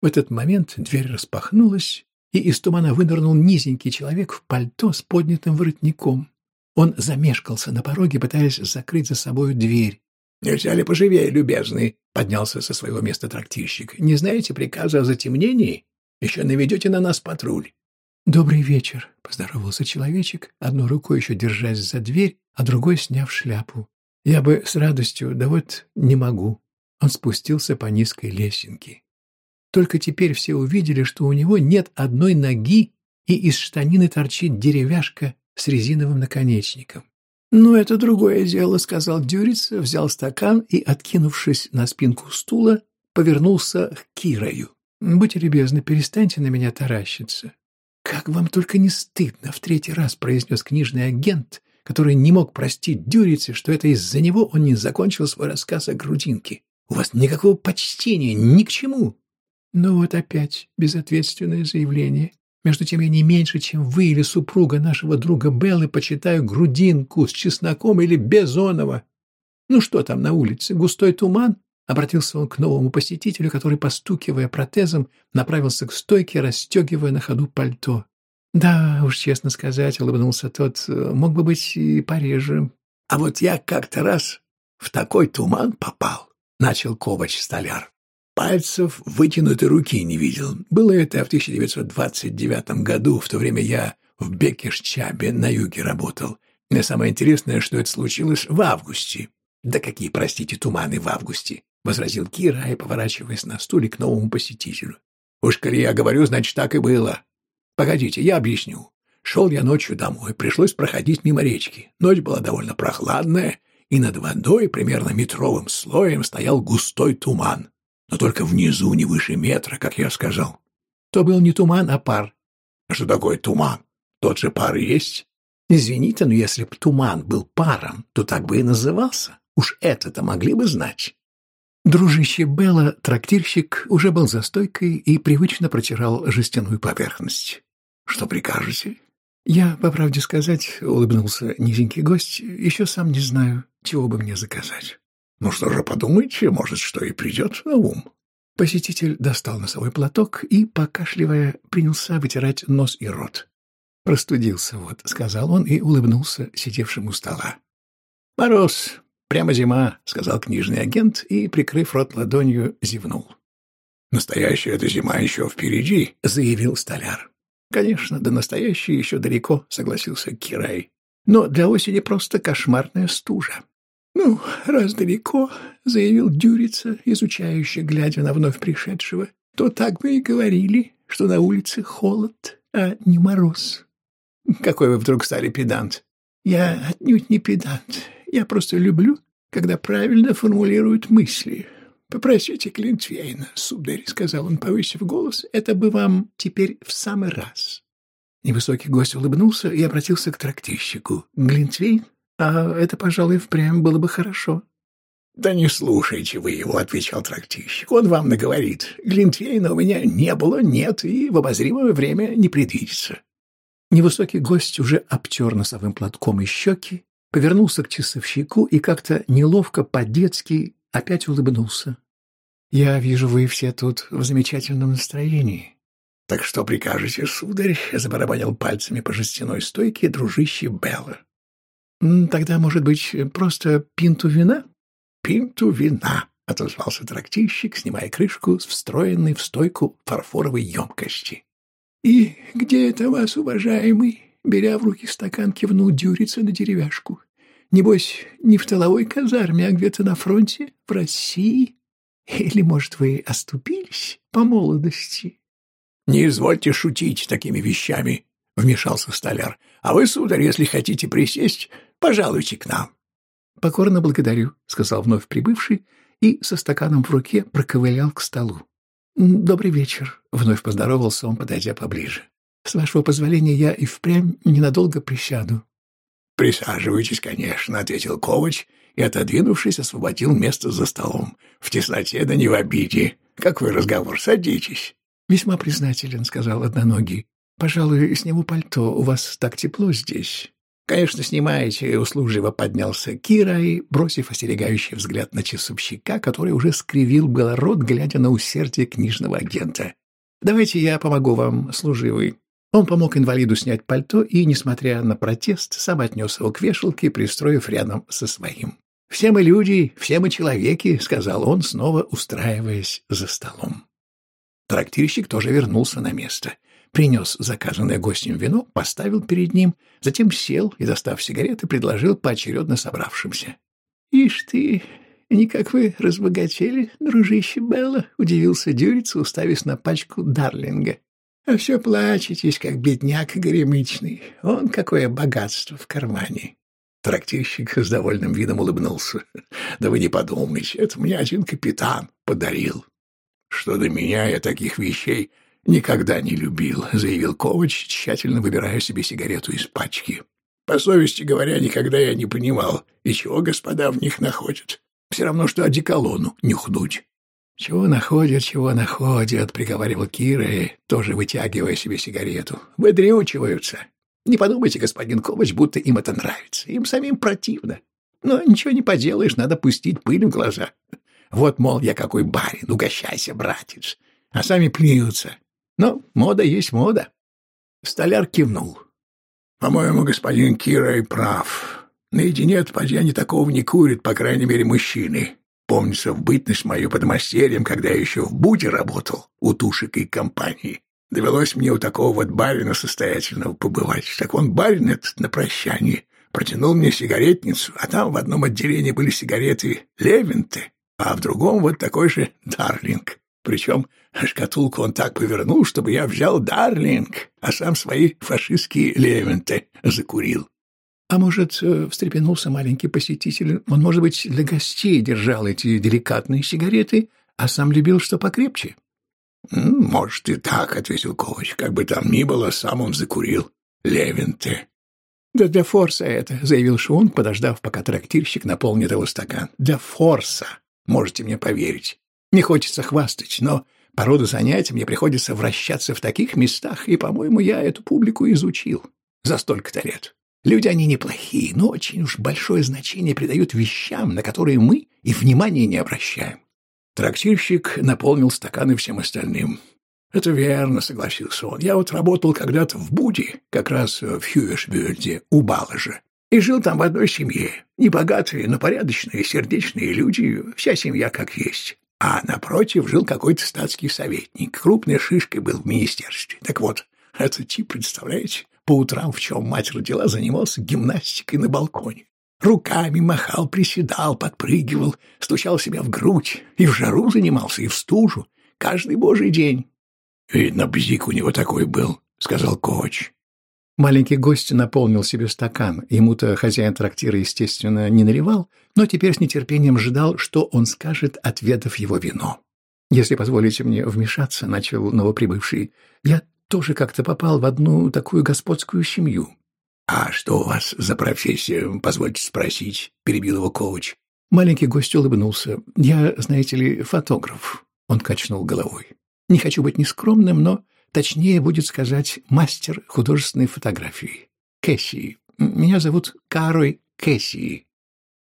В этот момент дверь распахнулась, и из тумана вынырнул низенький человек в пальто с поднятым воротником. Он замешкался на пороге, пытаясь закрыть за собою дверь. «Нельзя ли поживее, любезный?» — поднялся со своего места трактирщик. «Не знаете приказа о затемнении? Еще наведете на нас патруль. «Добрый вечер», — поздоровался человечек, одной рукой еще держась за дверь, а другой сняв шляпу. «Я бы с радостью, да вот не могу». Он спустился по низкой лесенке. Только теперь все увидели, что у него нет одной ноги, и из штанины торчит деревяшка с резиновым наконечником. «Ну, это другое дело», — сказал Дюриц, взял стакан и, откинувшись на спинку стула, повернулся к Кирою. «Будьте любезны, перестаньте на меня таращиться. «Как вам только не стыдно!» — в третий раз произнес книжный агент, который не мог простить Дюрице, что это из-за него он не закончил свой рассказ о грудинке. «У вас никакого почтения ни к чему!» Ну вот опять безответственное заявление. Между тем я не меньше, чем вы или супруга нашего друга Беллы почитаю грудинку с чесноком или безонова. Ну что там на улице, густой туман? Обратился он к новому посетителю, который, постукивая протезом, направился к стойке, расстегивая на ходу пальто. «Да, уж честно сказать», — улыбнулся тот, — «мог бы быть и пореже». «А вот я как-то раз в такой туман попал», — начал Ковач-столяр. Пальцев вытянутой руки не видел. Было это в 1929 году, в то время я в Бекешчабе на юге работал. И самое интересное, что это случилось в августе. Да какие, простите, туманы в августе. — возразил Кира, поворачиваясь на стуле к новому посетителю. «Уж коли я говорю, значит, так и было. Погодите, я объясню. Шел я ночью домой, пришлось проходить мимо речки. Ночь была довольно прохладная, и над водой примерно метровым слоем стоял густой туман. Но только внизу, не выше метра, как я сказал. То был не туман, а пар. Что такое туман? Тот же пар есть? Извините, но если б туман был паром, то так бы и назывался. Уж это-то могли бы знать. Дружище Белла, трактирщик, уже был за стойкой и привычно протирал жестяную поверхность. «Что прикажете?» «Я, по правде сказать, — улыбнулся низенький гость, — еще сам не знаю, чего бы мне заказать». «Ну что же, подумайте, может, что и придет на ум». Посетитель достал носовой платок и, покашливая, принялся вытирать нос и рот. «Простудился вот», — сказал он и улыбнулся сидевшему у стола. «Мороз, «Прямо зима», — сказал книжный агент и, прикрыв рот ладонью, зевнул. «Настоящая эта зима еще впереди», — заявил столяр. «Конечно, до настоящей еще далеко», — согласился Кирай. «Но для осени просто кошмарная стужа. Ну, раз далеко, — заявил Дюрица, изучающий, глядя на вновь пришедшего, — то так бы и говорили, что на улице холод, а не мороз. Какой вы вдруг стали педант? Я отнюдь не педант. Я просто люблю, когда правильно формулируют мысли. Попросите Клинтвейна, сударь, — сказал он, повысив голос, — это бы вам теперь в самый раз. Невысокий гость улыбнулся и обратился к трактирщику. Глинтвейн а это, пожалуй, впрямь было бы хорошо. — Да не слушайте вы его, — отвечал трактирщик. — Он вам наговорит. Глинтвейна у меня не было, нет, и в обозримое время не предвидится. Невысокий гость уже обтер носовым платком и щеки, повернулся к часовщику и как-то неловко по-детски опять улыбнулся. — Я вижу, вы все тут в замечательном настроении. — Так что прикажете, сударь? — забарабанил пальцами по жестяной стойке дружище Белла. Тогда, может быть, просто пинту вина? Пинту вина, отозвался трактирщик, снимая крышку с встроенной в стойку фарфоровой емкости. И где это вас, уважаемый? Беря в руки стакан, кивнул Дюрица на деревяшку. Небось, не в тыловой казарме, а где-то на фронте, в России? Или, может, вы оступились по молодости? — Не извольте шутить такими вещами, — вмешался столяр. — А вы, сударь, если хотите присесть, Пожалуйте к нам. — Покорно благодарю, — сказал вновь прибывший и со стаканом в руке проковылял к столу. — Добрый вечер, — вновь поздоровался он, подойдя поближе. — С вашего позволения я и впрямь ненадолго присяду. — Присаживайтесь, конечно, — ответил Ковач и, отодвинувшись, освободил место за столом. — В тесноте да не в обиде. Какой разговор? Садитесь. — Весьма признателен, — сказал одноногий. — Пожалуй, сниму пальто. У вас так тепло здесь. «Конечно, снимаете», — услужливо поднялся Кира и, бросив остерегающий взгляд на часовщика, который уже скривил было рот, глядя на усердие книжного агента. «Давайте я помогу вам, служивый». Он помог инвалиду снять пальто и, несмотря на протест, сам отнес его к вешалке, пристроив рядом со своим. «Все мы люди, все мы человеки», — сказал он, снова устраиваясь за столом. Трактирщик тоже вернулся на место — принес заказанное гостем вино, поставил перед ним, затем сел и, достав сигареты, предложил поочередно собравшимся. — Ишь ты, никак вы разбогатели, дружище Белла, — удивился Дюрица, уставив на пачку Дарлинга. — А все плачетесь, как бедняк горемычный. Он какое богатство в кармане. Трактирщик с довольным видом улыбнулся. — Да вы не подумайте, это мне один капитан подарил. Что до меня, я таких вещей «Никогда не любил», — заявил Ковач, тщательно выбирая себе сигарету из пачки. «По совести говоря, никогда я не понимал, и чего господа в них находят. Все равно, что одеколону нюхнуть». «Чего находят, чего находят», — приговаривал Кира, тоже вытягивая себе сигарету. «Выдрючиваются. Не подумайте, господин Ковач, будто им это нравится. Им самим противно. Но ничего не поделаешь, надо пустить пыль в глаза. Вот, мол, я какой барин, угощайся, братец. А сами плюются. Но мода есть мода. Столяр кивнул. По-моему, господин Кирой прав. Наедине поди такого не курит, по крайней мере, мужчины. Помнится, в бытность мою подмастерьем, когда я еще в Буде работал, у тушек и компании. Довелось мне у такого вот барина состоятельного побывать. Так он барин этот на прощание протянул мне сигаретницу, а там в одном отделении были сигареты Левинты, а в другом вот такой же Дарлинг. Причем шкатулку он так повернул, чтобы я взял Дарлинг, а сам свои фашистские лементы закурил. А может, э, встрепенулся маленький посетитель, он, может быть, для гостей держал эти деликатные сигареты, а сам любил что покрепче? — Может, и так, — ответил Ковач. — Как бы там ни было, сам он закурил. Левенте. — Да для форса это, — заявил Шун, подождав, пока трактирщик наполнит его стакан. — Для форса. Можете мне поверить. Не хочется хвастать, но по роду занятий мне приходится вращаться в таких местах, и, по-моему, я эту публику изучил за столько-то лет. Люди они неплохие, но очень уж большое значение придают вещам, на которые мы и внимания не обращаем. Трактирщик наполнил стаканы всем остальным. «Это верно», — согласился он. «Я вот работал когда-то в Буде, как раз в Хьюэшбюрде, у Балажа, и жил там в одной семье. Небогатые, но порядочные, сердечные люди, вся семья как есть. А напротив жил какой-то статский советник. Крупной шишкой был в министерстве. Так вот, этот тип, представляете, по утрам, в чем мать родила, занимался гимнастикой на балконе. Руками махал, приседал, подпрыгивал, стучал себя в грудь. И в жару занимался, и в стужу. Каждый божий день. — Видно, бзик у него такой был, — сказал Коч. Маленький гость наполнил себе стакан. Ему-то хозяин трактира, естественно, не наливал, но теперь с нетерпением ждал, что он скажет, отведав его вино. «Если позволите мне вмешаться», — начал новоприбывший, — «я тоже как-то попал в одну такую господскую семью. «А что у вас за профессия, позвольте спросить?» — перебил его Коч. Маленький гость улыбнулся. «Я, знаете ли, фотограф», — он качнул головой. «Не хочу быть нескромным, но точнее будет сказать мастер художественной фотографии. Кэссии. Меня зовут Карой Кэссии».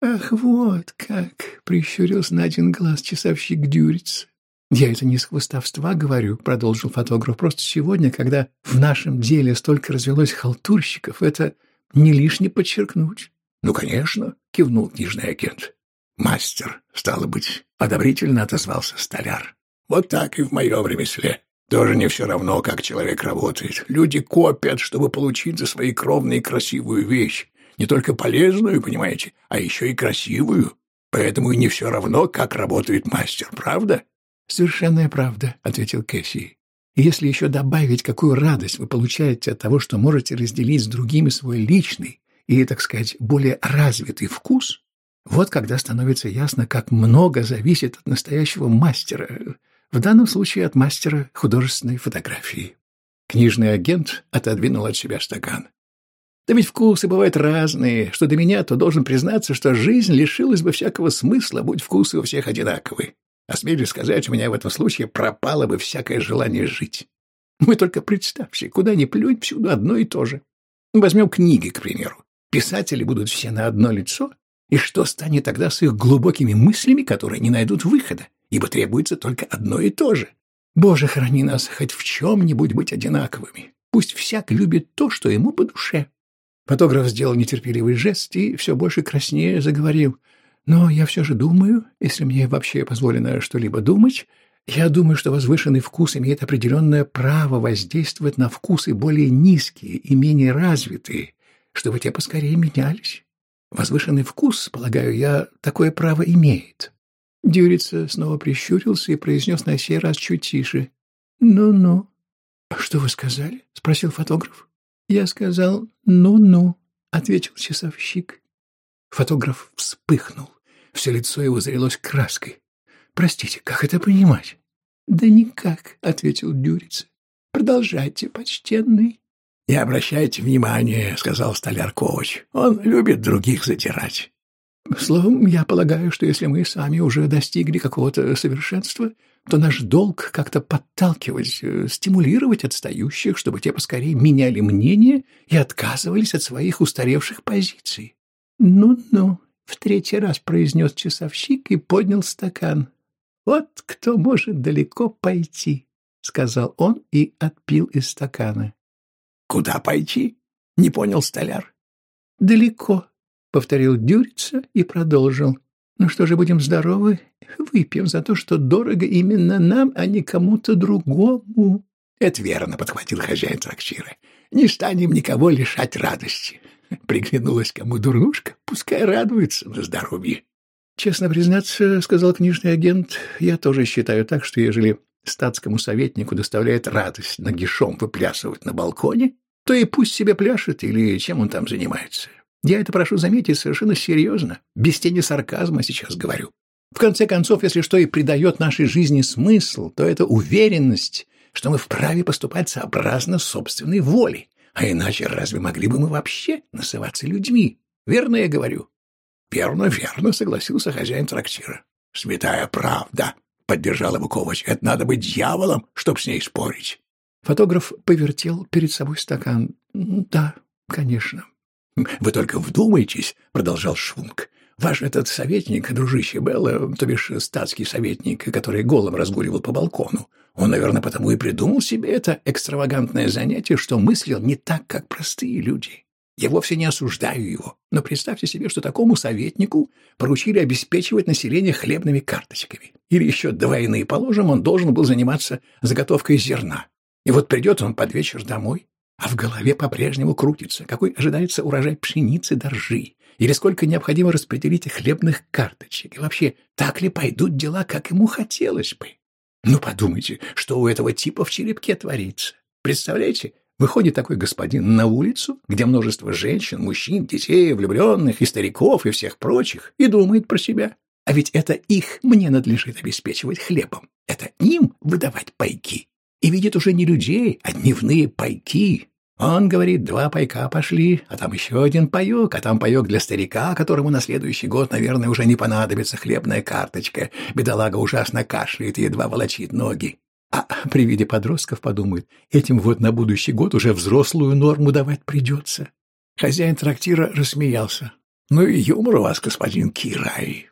«Ах, вот как!» — прищурился на один глаз часовщик Дюриц. «Я это не с хвостовства говорю», — продолжил фотограф. «Просто сегодня, когда в нашем деле столько развелось халтурщиков, это не лишне подчеркнуть». «Ну, конечно», — кивнул книжный агент. «Мастер, стало быть», — одобрительно отозвался столяр. «Вот так и в моем ремесле. Тоже не все равно, как человек работает. Люди копят, чтобы получить за свои кровные красивую вещь. Не только полезную, понимаете, а еще и красивую. Поэтому и не все равно, как работает мастер, правда?» «Совершенная правда», — ответил Кэсси. «И если еще добавить, какую радость вы получаете от того, что можете разделить с другими свой личный и, так сказать, более развитый вкус, вот когда становится ясно, как много зависит от настоящего мастера, в данном случае от мастера художественной фотографии». Книжный агент отодвинул от себя стакан. Да ведь вкусы бывают разные. Что до меня, то должен признаться, что жизнь лишилась бы всякого смысла, будь вкусы у всех одинаковые. Осмелюсь сказать, у меня в этом случае пропало бы всякое желание жить. Мы только представьте, куда ни плюнь, всюду одно и то же. Возьмем книги, к примеру. Писатели будут все на одно лицо, и что станет тогда с их глубокими мыслями, которые не найдут выхода, ибо требуется только одно и то же? Боже, храни нас хоть в чем-нибудь быть одинаковыми. Пусть всяк любит то, что ему по душе. Фотограф сделал нетерпеливый жест и все больше краснее заговорил — но я все же думаю, если мне вообще позволено что-либо думать, я думаю, что возвышенный вкус имеет определенное право воздействовать на вкусы более низкие и менее развитые, чтобы те поскорее менялись. Возвышенный вкус, полагаю я, такое право имеет. Дюрица снова прищурился и произнес на сей раз чуть тише. «Ну-ну». «А «Что вы сказали?» — спросил фотограф. «Я сказал «ну-ну», — ответил часовщик. Фотограф вспыхнул. Все лицо его залилось краской. «Простите, как это понимать?» «Да никак», — ответил Дюриц. «Продолжайте, почтенный». «Не обращайте внимания», — сказал столяр Ковач. «Он любит других затирать». «Словом, я полагаю, что если мы сами уже достигли какого-то совершенства, то наш долг как-то подталкивать, э, стимулировать отстающих, чтобы те поскорее меняли мнение и отказывались от своих устаревших позиций. «Ну-ну», — в третий раз произнес часовщик и поднял стакан. «Вот кто может далеко пойти», — сказал он и отпил из стакана. «Куда пойти?» — не понял столяр. «Далеко», — повторил Дюрица и продолжил. «Ну что же, будем здоровы? Выпьем за то, что дорого именно нам, а не кому-то другому». «Это верно», — подхватил хозяин трактира. «Не станем никого лишать радости. Приглянулась кому дурнушка, пускай радуется на здоровье. Честно признаться, — сказал книжный агент, — я тоже считаю так, что ежели статскому советнику доставляет радость нагишом выплясывать на балконе, то и пусть себе пляшет или чем он там занимается. Я это прошу заметить совершенно серьезно, без тени сарказма сейчас говорю. В конце концов, если что и придает нашей жизни смысл, то это уверенность, что мы вправе поступать сообразно собственной воле, а иначе разве могли бы мы вообще называться людьми? Верно я говорю? Верно, верно, согласился хозяин трактира. Святая правда, поддержал его Ковач. Это надо быть дьяволом, чтоб с ней спорить. Фотограф повертел перед собой стакан. Да, конечно. Вы только вдумайтесь, продолжал Швунг. Ваш этот советник, дружище Белла, то бишь статский советник, который голым разгуливал по балкону, он, наверное, потому и придумал себе это экстравагантное занятие, что мыслил не так, как простые люди. Я вовсе не осуждаю его, но представьте себе, что такому советнику поручили обеспечивать население хлебными карточками. Или еще до войны, положим, он должен был заниматься заготовкой зерна. И вот придет он под вечер домой, а в голове по-прежнему крутится, какой ожидается урожай пшеницы до ржи, или сколько необходимо распределить хлебных карточек, и вообще, так ли пойдут дела, как ему хотелось бы. Ну, подумайте, что у этого типа в черепке творится. Представляете, выходит такой господин на улицу, где множество женщин, мужчин, детей, влюбленных и стариков и всех прочих, и думает про себя. А ведь это их мне надлежит обеспечивать хлебом. Это им выдавать пайки. И видит уже не людей, а дневные пайки. Он говорит, два пайка пошли, а там еще один паек, а там паек для старика, которому на следующий год, наверное, уже не понадобится хлебная карточка. Бедолага ужасно кашляет и едва волочит ноги. А при виде подростков подумает, этим вот на будущий год уже взрослую норму давать придется. Хозяин трактира рассмеялся. «Ну и юмор у вас, господин Кирай».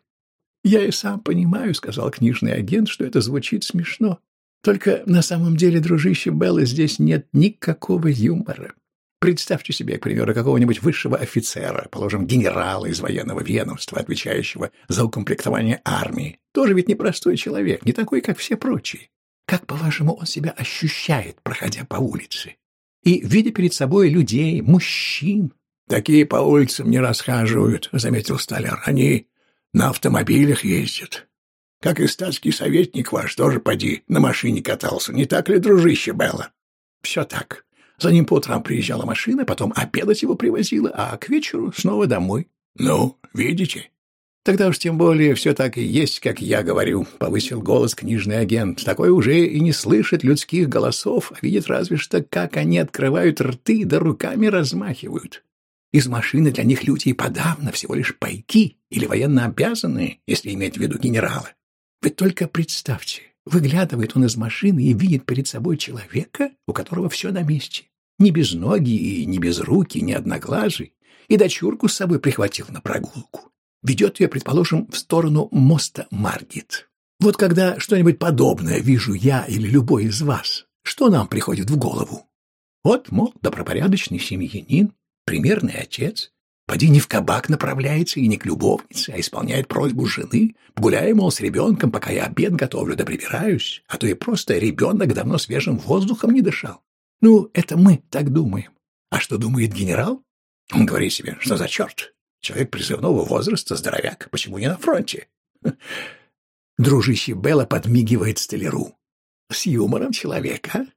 «Я и сам понимаю», — сказал книжный агент, — «что это звучит смешно. Только на самом деле, дружище Белла, здесь нет никакого юмора. Представьте себе, к примеру, какого-нибудь высшего офицера, положим, генерала из военного ведомства, отвечающего за укомплектование армии. Тоже ведь непростой человек, не такой, как все прочие. Как, по-вашему, он себя ощущает, проходя по улице? И, видя перед собой людей, мужчин... — Такие по улицам не расхаживают, — заметил столяр. — Они на автомобилях ездят. Как и статский советник ваш тоже, поди, на машине катался. Не так ли, дружище Белла? Все так. За ним по утрам приезжала машина, потом обедать его привозила, а к вечеру снова домой. Ну, видите? Тогда уж тем более все так и есть, как я говорю, — повысил голос книжный агент. Такой уже и не слышит людских голосов, а видит разве что, как они открывают рты да руками размахивают. Из машины для них люди и подавно всего лишь пайки или военно обязанные, если иметь в виду генерала. Вы только представьте, выглядывает он из машины и видит перед собой человека, у которого все на месте. Ни без ноги и ни без руки, ни одноглазый. И дочурку с собой прихватил на прогулку. Ведет ее, предположим, в сторону моста Маргит. Вот когда что-нибудь подобное вижу я или любой из вас, что нам приходит в голову? Вот, мол, добропорядочный семьянин, примерный отец, Поди не в кабак направляется и не к любовнице, а исполняет просьбу жены. Гуляй, мол, с ребенком, пока я обед готовлю да прибираюсь, а то и просто ребенок давно свежим воздухом не дышал. Ну, это мы так думаем. А что думает генерал? Он говорит себе, что за черт? Человек призывного возраста, здоровяк, почему не на фронте? Дружище Белла подмигивает столяру. С юмором человека?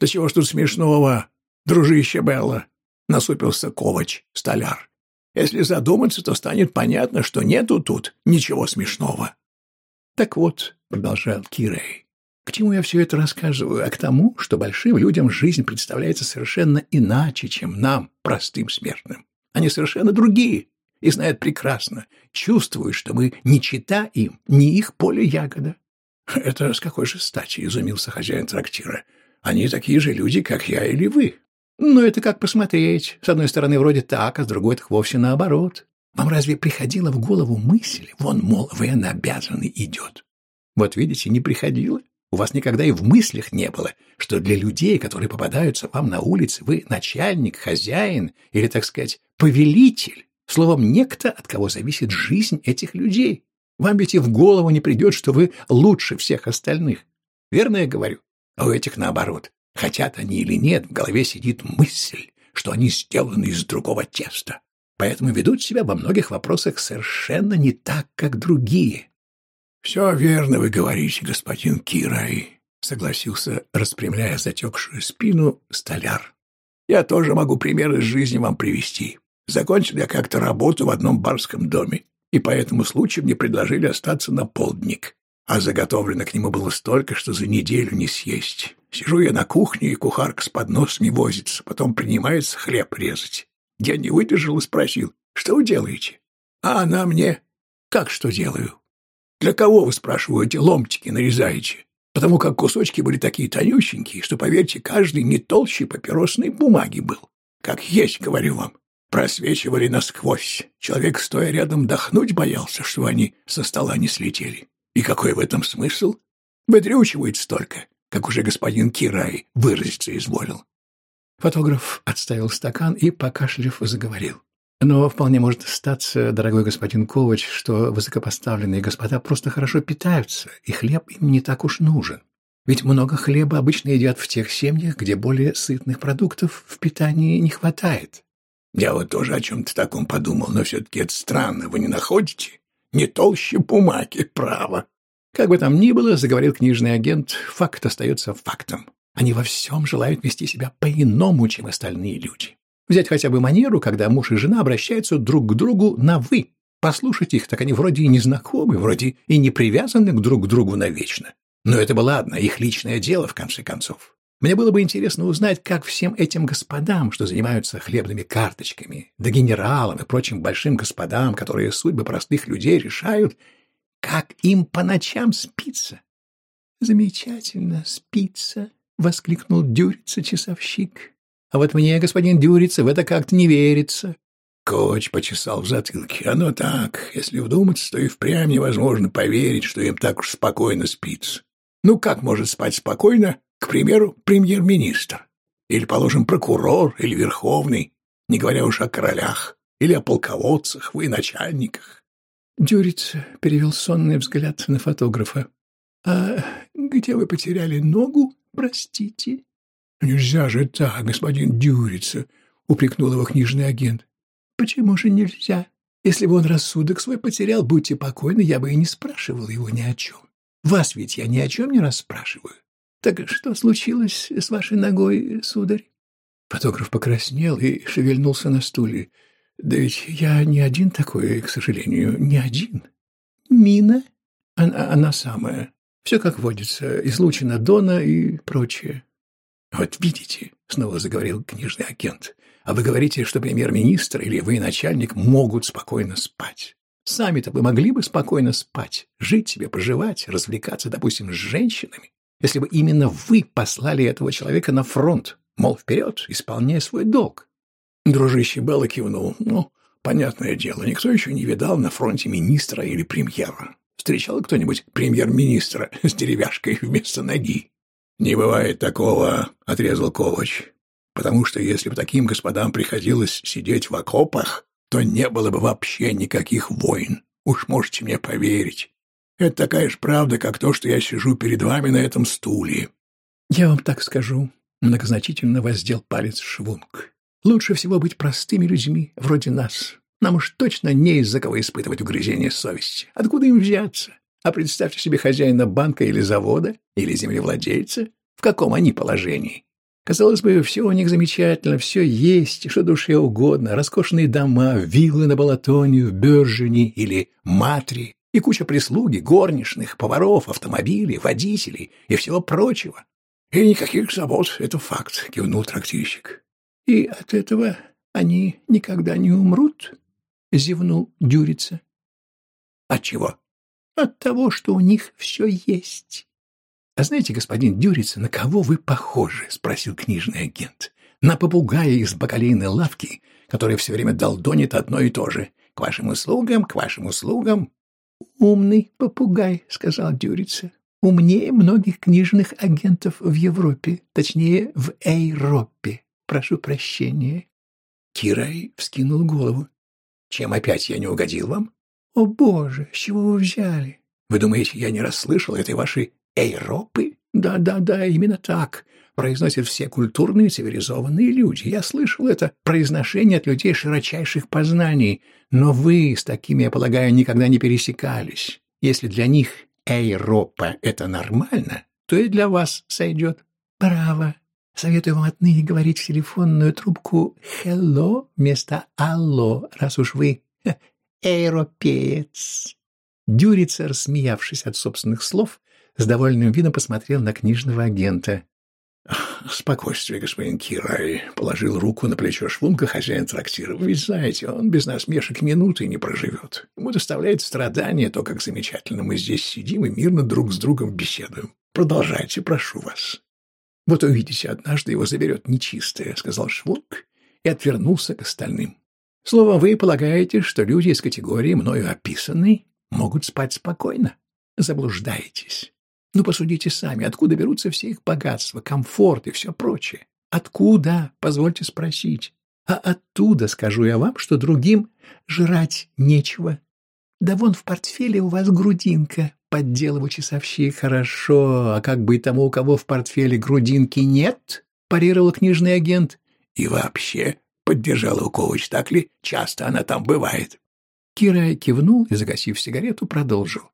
Да чего ж тут смешного, дружище Белла? Насупился Ковач, столяр. Если задуматься, то станет понятно, что нету тут ничего смешного. Так вот, — продолжал Кирей, — к чему я все это рассказываю, а к тому, что большим людям жизнь представляется совершенно иначе, чем нам, простым смертным. Они совершенно другие и знают прекрасно, чувствуют, что мы не чита им, не их поле ягода. — Это с какой же стати? — изумился хозяин трактира. — Они такие же люди, как я или вы. Ну, это как посмотреть. С одной стороны, вроде так, а с другой так вовсе наоборот. Вам разве приходила в голову мысль, вон, мол, военнообязанный идет? Вот видите, не приходило. У вас никогда и в мыслях не было, что для людей, которые попадаются вам на улице, вы начальник, хозяин или, так сказать, повелитель. Словом, некто, от кого зависит жизнь этих людей. Вам ведь и в голову не придет, что вы лучше всех остальных. Верно я говорю? А у этих наоборот. Хотят они или нет, в голове сидит мысль, что они сделаны из другого теста, поэтому ведут себя во многих вопросах совершенно не так, как другие. — Все верно вы говорите, господин Кирай, — согласился, распрямляя затекшую спину, столяр. — Я тоже могу пример из жизни вам привести. Закончил я как-то работу в одном барском доме, и по этому случаю мне предложили остаться на полдник, а заготовлено к нему было столько, что за неделю не съесть. Сижу я на кухне, и кухарка с подносами возится, потом принимается хлеб резать. Я не выдержал и спросил, что вы делаете? А она мне, как что делаю? Для кого, вы, спрашиваю, эти ломтики нарезаете? Потому как кусочки были такие тонюсенькие, что, поверьте, каждый не толще папиросной бумаги был. Как есть, говорю вам, просвечивали насквозь. Человек, стоя рядом, дохнуть боялся, что они со стола не слетели. И какой в этом смысл? Выдрючивает столько как уже господин Кирай выразиться изволил. Фотограф отставил стакан и, покашляв, заговорил. Но вполне может статься, дорогой господин Ковач, что высокопоставленные господа просто хорошо питаются, и хлеб им не так уж нужен. Ведь много хлеба обычно едят в тех семьях, где более сытных продуктов в питании не хватает. Я вот тоже о чем-то таком подумал, но все-таки это странно, вы не находите? Не толще бумаги, право. Как бы там ни было, заговорил книжный агент, факт остается фактом. Они во всем желают вести себя по-иному, чем остальные люди. Взять хотя бы манеру, когда муж и жена обращаются друг к другу на «вы». Послушать их, так они вроде и не знакомы, вроде и не привязаны друг к другу навечно. Но это было ладно, их личное дело, в конце концов. Мне было бы интересно узнать, как всем этим господам, что занимаются хлебными карточками, да генералам и прочим большим господам, которые судьбы простых людей решают, как им по ночам спится. «Замечательно спится», — воскликнул Дюрица-часовщик. «А вот мне, господин Дюрица, в это как-то не верится». Коч почесал в затылке. «Оно так. Если вдуматься, то и впрямь невозможно поверить, что им так уж спокойно спится. Ну как может спать спокойно, к примеру, премьер-министр? Или, положим, прокурор или верховный, не говоря уж о королях, или о полководцах, военачальниках?» Дюрица перевел сонный взгляд на фотографа. «А где вы потеряли ногу, простите?» «Нельзя же так, господин Дюрица», — упрекнул его книжный агент. «Почему же нельзя? Если бы он рассудок свой потерял, будьте покойны, я бы и не спрашивал его ни о чем. Вас ведь я ни о чем не расспрашиваю. Так что случилось с вашей ногой, сударь?» Фотограф покраснел и шевельнулся на стуле. «Да ведь я не один такой, к сожалению, не один. Мина? Она, она самая. Все как водится, излучена Дона и прочее». «Вот видите», — снова заговорил книжный агент, «а вы говорите, что премьер-министр или вы начальник могут спокойно спать. Сами-то вы могли бы спокойно спать, жить себе, проживать, развлекаться, допустим, с женщинами, если бы именно вы послали этого человека на фронт, мол, вперед, исполняя свой долг. Дружище Белла кивнул. Ну, понятное дело, никто еще не видал на фронте министра или премьера. Встречал кто-нибудь премьер-министра с деревяшкой вместо ноги? «Не бывает такого», — отрезал Ковач. «Потому что если бы таким господам приходилось сидеть в окопах, то не было бы вообще никаких войн. Уж можете мне поверить. Это такая же правда, как то, что я сижу перед вами на этом стуле. Я вам так скажу, многозначительно воздел палец Швунг. Лучше всего быть простыми людьми, вроде нас. Нам уж точно не из-за кого испытывать угрызение совести. Откуда им взяться? А представьте себе хозяина банка или завода, или землевладельца. В каком они положении? Казалось бы, все у них замечательно, все есть, что душе угодно, роскошные дома, виллы на Балатоне, в Бержине или Матри, и куча прислуги, горничных, поваров, автомобилей, водителей и всего прочего. И никаких забот, это факт, кивнул трактирщик. И от этого они никогда не умрут, зевнул Дюрица. От чего? От того, что у них все есть. «А знаете, господин Дюрица, на кого вы похожи?» — спросил книжный агент. «На попугая из бакалейной лавки, который все время долдонит одно и то же. К вашим услугам, к вашим услугам». «Умный попугай», — сказал Дюрица. «Умнее многих книжных агентов в Европе, точнее, в Эйропе. Прошу прощения». Кирай вскинул голову. «Чем опять я не угодил вам?» «О, Боже, с чего вы взяли?» «Вы думаете, я не расслышал этой вашей Эйропы? Да-да-да, именно так. Произносят все культурные цивилизованные люди. Я слышал это произношение от людей широчайших познаний. Но вы с такими, я полагаю, никогда не пересекались. Если для них Эйропа — это нормально, то и для вас сойдет. Право. Советую вам отныне говорить в телефонную трубку «Hello» вместо «Алло», раз уж вы эйропеец. Дюрица, рассмеявшись от собственных слов, с довольным видом посмотрел на книжного агента. «Спокойствие, господин Кирай», — положил руку на плечо швунка хозяин трактира. «Вы ведь знаете, он без насмешек минуты не проживет. Ему доставляет страдания то, как замечательно мы здесь сидим и мирно друг с другом беседуем. Продолжайте, прошу вас». «Вот увидите, однажды его заберет нечистое», — сказал швунг и отвернулся к остальным. «Словом, вы полагаете, что люди из категории, мною описанной, могут спать спокойно? Заблуждаетесь. Ну, посудите сами, откуда берутся все их богатства, комфорт и все прочее? Откуда, позвольте спросить? А оттуда, скажу я вам, что другим жрать нечего. Да вон в портфеле у вас грудинка, подделываю часовщик, хорошо. А как быть тому, у кого в портфеле грудинки нет? Парировал книжный агент. И вообще, поддержал Лукович, так ли? Часто она там бывает. Кирай кивнул и, загасив сигарету, продолжил.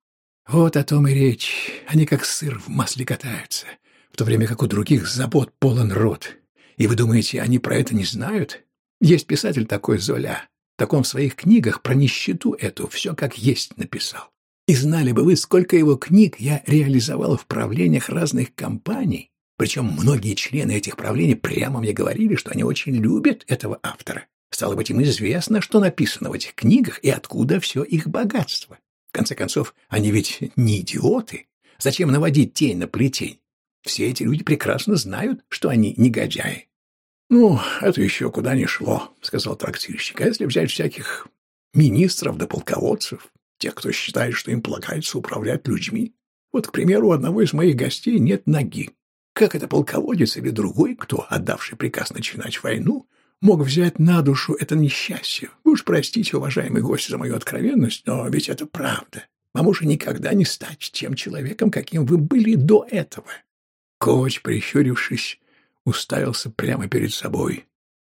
Вот о том и речь. Они как сыр в масле катаются, в то время как у других забот полон рот. И вы думаете, они про это не знают? Есть писатель такой Золя. Так он в своих книгах про нищету эту все как есть написал. И знали бы вы, сколько его книг я реализовал в правлениях разных компаний. Причем многие члены этих правлений прямо мне говорили, что они очень любят этого автора. Стало быть, им известно, что написано в этих книгах и откуда все их богатство. В конце концов, они ведь не идиоты. Зачем наводить тень на плетень? Все эти люди прекрасно знают, что они негодяи. — Ну, это еще куда ни шло, — сказал трактирщик. — А если взять всяких министров да полководцев, тех, кто считает, что им полагается управлять людьми? Вот, к примеру, у одного из моих гостей нет ноги. Как это полководец или другой, кто, отдавший приказ начинать войну, мог взять на душу это несчастье? Вы уж простите, уважаемый гость, за мою откровенность, но ведь это правда. Вам уже никогда не стать тем человеком, каким вы были до этого. Коч, прищурившись, уставился прямо перед собой.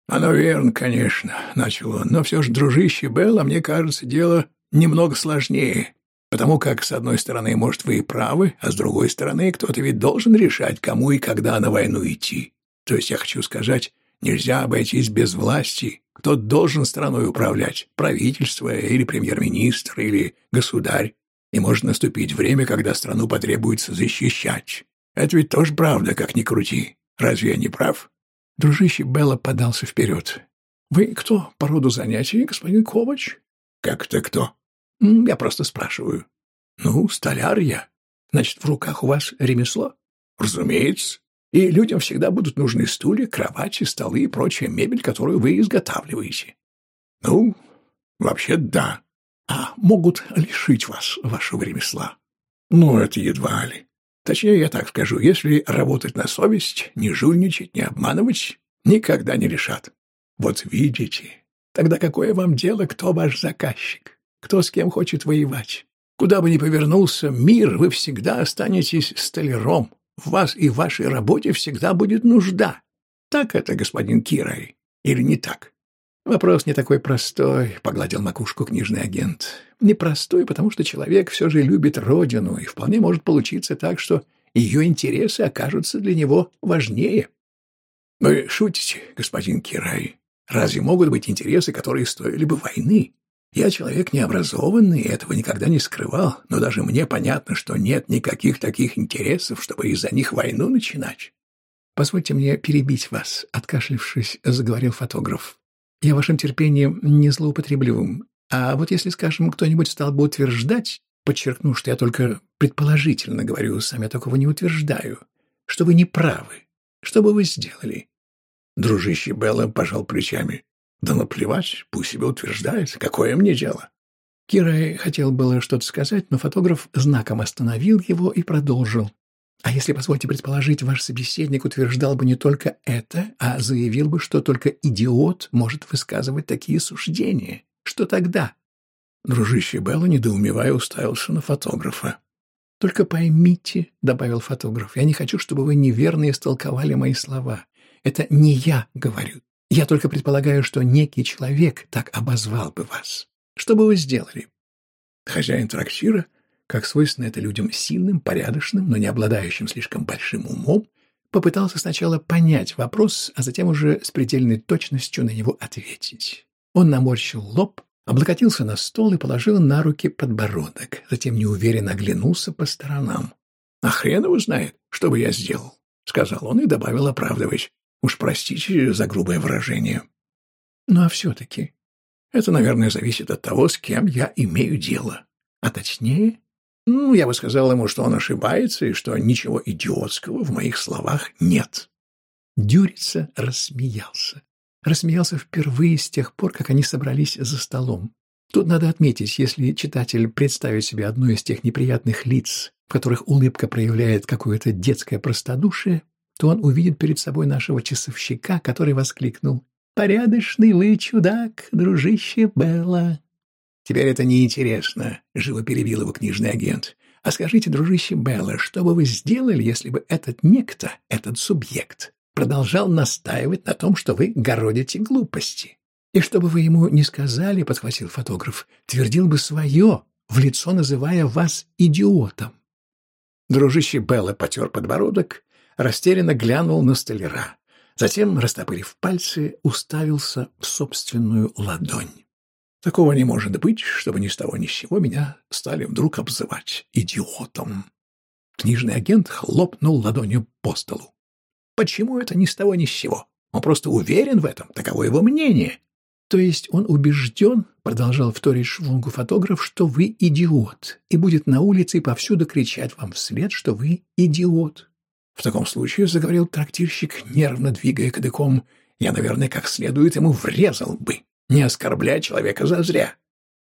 «Оно верно, конечно», — начал он, — «но все же, дружище Белла, мне кажется, дело немного сложнее, потому как, с одной стороны, может, вы и правы, а с другой стороны, кто-то ведь должен решать, кому и когда на войну идти. То есть я хочу сказать, нельзя обойтись без власти. Кто должен страной управлять? Правительство или премьер-министр или государь? И может наступить время, когда страну потребуется защищать. Это ведь тоже правда, как ни крути. Разве я не прав? Дружище Белла подался вперед. Вы кто по роду занятий, господин Ковач? Как это кто? Я просто спрашиваю. Ну, столяр я. Значит, в руках у вас ремесло? Разумеется. И людям всегда будут нужны стулья, кровати, столы и прочая мебель, которую вы изготавливаете. Ну, вообще да. А могут лишить вас вашего ремесла? Ну, это едва ли. Точнее, я так скажу, если работать на совесть, не жульничать, не обманывать, никогда не решат. Вот видите, тогда какое вам дело, кто ваш заказчик, кто с кем хочет воевать? Куда бы ни повернулся мир, вы всегда останетесь столяром. В вас и в вашей работе всегда будет нужда. Так это, господин Кирай, или не так? Вопрос не такой простой, — погладил макушку книжный агент. Непростой, потому что человек все же любит родину, и вполне может получиться так, что ее интересы окажутся для него важнее. Вы шутите, господин Кирай. Разве могут быть интересы, которые стоили бы войны? Я человек необразованный, и этого никогда не скрывал, но даже мне понятно, что нет никаких таких интересов, чтобы из-за них войну начинать. Позвольте мне перебить вас, откашлившись, заговорил фотограф. Я вашим терпением не злоупотреблю. А вот если, скажем, кто-нибудь стал бы утверждать, подчеркну, что я только предположительно говорю, сам я такого не утверждаю, что вы не правы, что бы вы сделали? Дружище Белла пожал плечами. Да наплевать, пусть себе утверждает, какое мне дело. Кирай хотел было что-то сказать, но фотограф знаком остановил его и продолжил. А если, позвольте предположить, ваш собеседник утверждал бы не только это, а заявил бы, что только идиот может высказывать такие суждения, что тогда? Дружище Белла, недоумевая, уставился на фотографа. «Только поймите», — добавил фотограф, — «я не хочу, чтобы вы неверно истолковали мои слова. Это не я говорю. Я только предполагаю, что некий человек так обозвал бы вас. Что бы вы сделали?» Хозяин трактира как свойственно это людям сильным, порядочным, но не обладающим слишком большим умом, попытался сначала понять вопрос, а затем уже с предельной точностью на него ответить. Он наморщил лоб, облокотился на стол и положил на руки подбородок, затем неуверенно оглянулся по сторонам. «А хрен его знает, что бы я сделал», — сказал он и добавил, оправдываясь. «Уж простите за грубое выражение». «Ну а все-таки это, наверное, зависит от того, с кем я имею дело, а точнее ну, я бы сказал ему, что он ошибается и что ничего идиотского в моих словах нет. Дюрица рассмеялся. Рассмеялся впервые с тех пор, как они собрались за столом. Тут надо отметить, если читатель представит себе одно из тех неприятных лиц, в которых улыбка проявляет какое-то детское простодушие, то он увидит перед собой нашего часовщика, который воскликнул «Порядочный вы чудак, дружище Белла!» «Теперь это неинтересно», — живо перебил его книжный агент. А скажите, дружище Белла, что бы вы сделали, если бы этот некто, этот субъект, продолжал настаивать на том, что вы городите глупости? И что бы вы ему не сказали, — подхватил фотограф, — твердил бы свое, в лицо называя вас идиотом. Дружище Белла потер подбородок, растерянно глянул на столяра. Затем, растопырив пальцы, уставился в собственную ладонь. Такого не может быть, чтобы ни с того ни с сего меня стали вдруг обзывать идиотом. Книжный агент хлопнул ладонью по столу. Почему это ни с того ни с сего? Он просто уверен в этом, таково его мнение. То есть он убежден, продолжал вторить швунгу фотограф, что вы идиот, и будет на улице и повсюду кричать вам вслед, что вы идиот. В таком случае, заговорил трактирщик, нервно двигая кадыком, я, наверное, как следует ему врезал бы. Не оскорбляй человека зазря.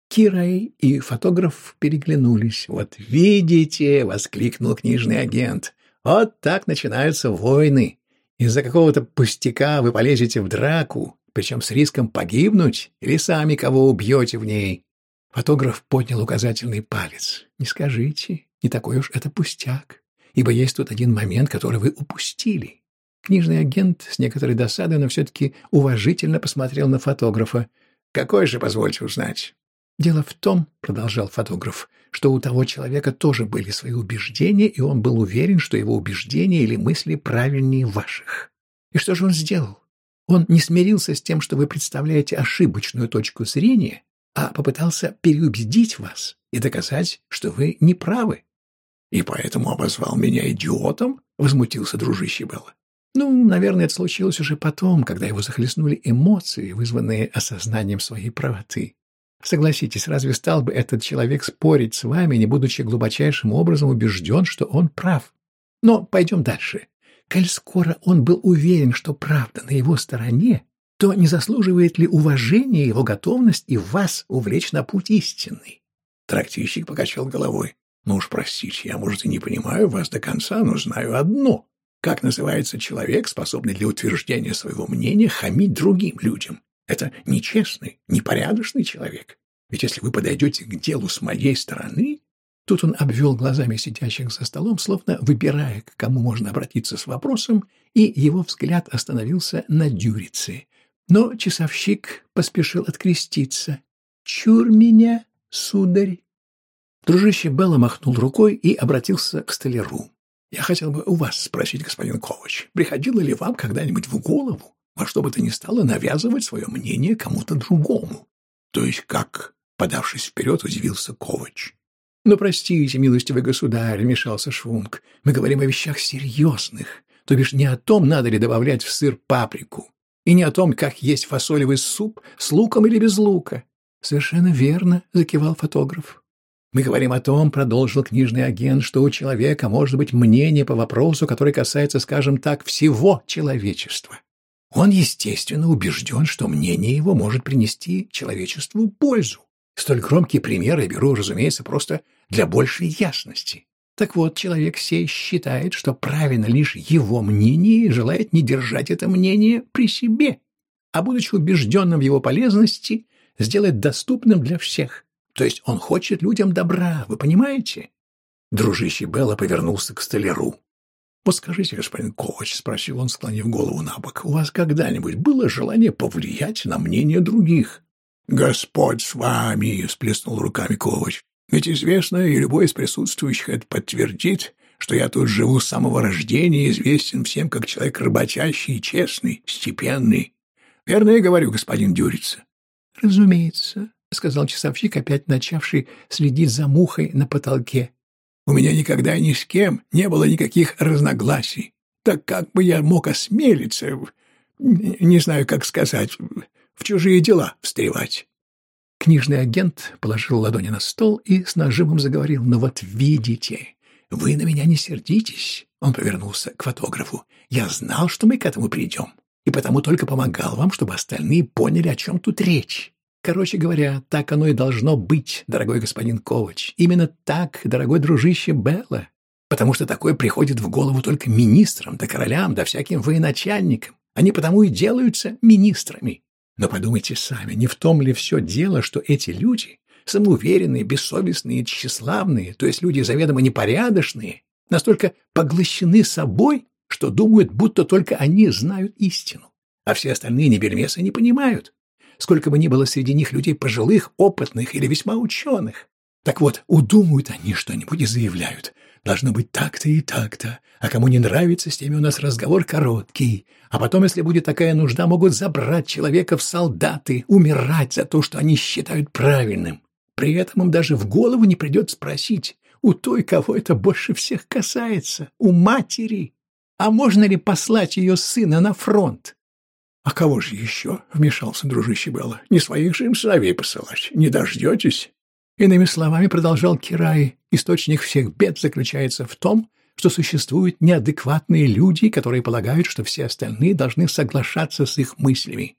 Кирай и фотограф переглянулись. «Вот видите!» — воскликнул книжный агент. «Вот так начинаются войны. Из-за какого-то пустяка вы полезете в драку, причем с риском погибнуть или сами кого убьете в ней». Фотограф поднял указательный палец. «Не скажите, не такой уж это пустяк ибо есть тут один момент, который вы упустили. Книжный агент с некоторой досадой, но все-таки уважительно посмотрел на фотографа. «Какой же, позвольте узнать?» «Дело в том, — продолжал фотограф, — что у того человека тоже были свои убеждения, и он был уверен, что его убеждения или мысли правильнее ваших. И что же он сделал? Он не смирился с тем, что вы представляете ошибочную точку зрения, а попытался переубедить вас и доказать, что вы не правы и поэтому обозвал меня идиотом?» — возмутился дружище Белла. Ну, наверное, это случилось уже потом, когда его захлестнули эмоции, вызванные осознанием своей правоты. Согласитесь, разве стал бы этот человек спорить с вами, не будучи глубочайшим образом убежден, что он прав? Но пойдем дальше. Коль скоро он был уверен, что правда на его стороне, то не заслуживает ли уважения его готовность и вас увлечь на путь истинный? Трактирщик покачал головой. Ну уж простите, я, может, и не понимаю вас до конца, но знаю одно. Как называется человек, способный для утверждения своего мнения хамить другим людям? Это нечестный, непорядочный человек. Ведь если вы подойдете к делу с моей стороны... Тут он обвел глазами сидящих за столом, словно выбирая, к кому можно обратиться с вопросом, и его взгляд остановился на Дюрице. Но часовщик поспешил откреститься. «Чур меня, сударь!» Дружище Белла махнул рукой и обратился к столяру. «Я хотел бы у вас спросить, господин Ковач, приходило ли вам когда-нибудь в голову во что бы то ни стало навязывать свое мнение кому-то другому?» «То есть как?» — подавшись вперед, удивился Ковач. «Но простите, милостивый государь», — вмешался Швунг, — «мы говорим о вещах серьезных, то бишь не о том, надо ли добавлять в сыр паприку, и не о том, как есть фасолевый суп с луком или без лука». «Совершенно верно», — закивал фотограф. Мы говорим о том, продолжил книжный агент, что у человека может быть мнение по вопросу, который касается, скажем так, всего человечества. Он, естественно, убежден, что мнение его может принести человечеству пользу. Столь громкий пример я беру, разумеется, просто для большей ясности. Так вот, человек сей считает, что правильно лишь его мнение и желает не держать это мнение при себе, а, будучи убежденным в его полезности, сделать доступным для всех. То есть он хочет людям добра, вы понимаете? Дружище Белла повернулся к столяру. «Вот скажите, господин Ковач», — спросил он, склонив голову на бок, — «у вас когда-нибудь было желание повлиять на мнение других?» «Господь с вами!» — сплеснул руками Ковач. «Ведь известно, и любой из присутствующих это подтвердит, что я тут живу с самого рождения, известен всем как человек работящий, честный, степенный. Верно я говорю, господин Дюрица?» «Разумеется», — сказал часовщик, опять начавший следить за мухой на потолке. «У меня никогда ни с кем не было никаких разногласий. Так как бы я мог осмелиться, не знаю, как сказать, в чужие дела встревать?» Книжный агент положил ладони на стол и с нажимом заговорил. «Но вот видите, вы на меня не сердитесь». Он повернулся к фотографу. «Я знал, что мы к этому придем, и потому только помогал вам, чтобы остальные поняли, о чем тут речь. Короче говоря, так оно и должно быть, дорогой господин Ковач. Именно так, дорогой дружище Белла. Потому что такое приходит в голову только министрам, да королям, да всяким военачальникам. Они потому и делаются министрами. Но подумайте сами, не в том ли все дело, что эти люди самоуверенные, бессовестные, тщеславные, то есть люди заведомо непорядочные, настолько поглощены собой, что думают, будто только они знают истину, а все остальные не бельмесы не понимают. Сколько бы ни было среди них людей пожилых, опытных или весьма ученых. Так вот, удумают они что-нибудь и заявляют. Должно быть так-то и так-то. А кому не нравится, с теми у нас разговор короткий. А потом, если будет такая нужда, могут забрать человека в солдаты, умирать за то, что они считают правильным. При этом им даже в голову не придет спросить у той, кого это больше всех касается, у матери. А можно ли послать ее сына на фронт? — А кого же еще? — вмешался дружище Белла. — Не своих же им сыновей посылать. Не дождетесь? Иными словами, продолжал Кирай, источник всех бед заключается в том, что существуют неадекватные люди, которые полагают, что все остальные должны соглашаться с их мыслями.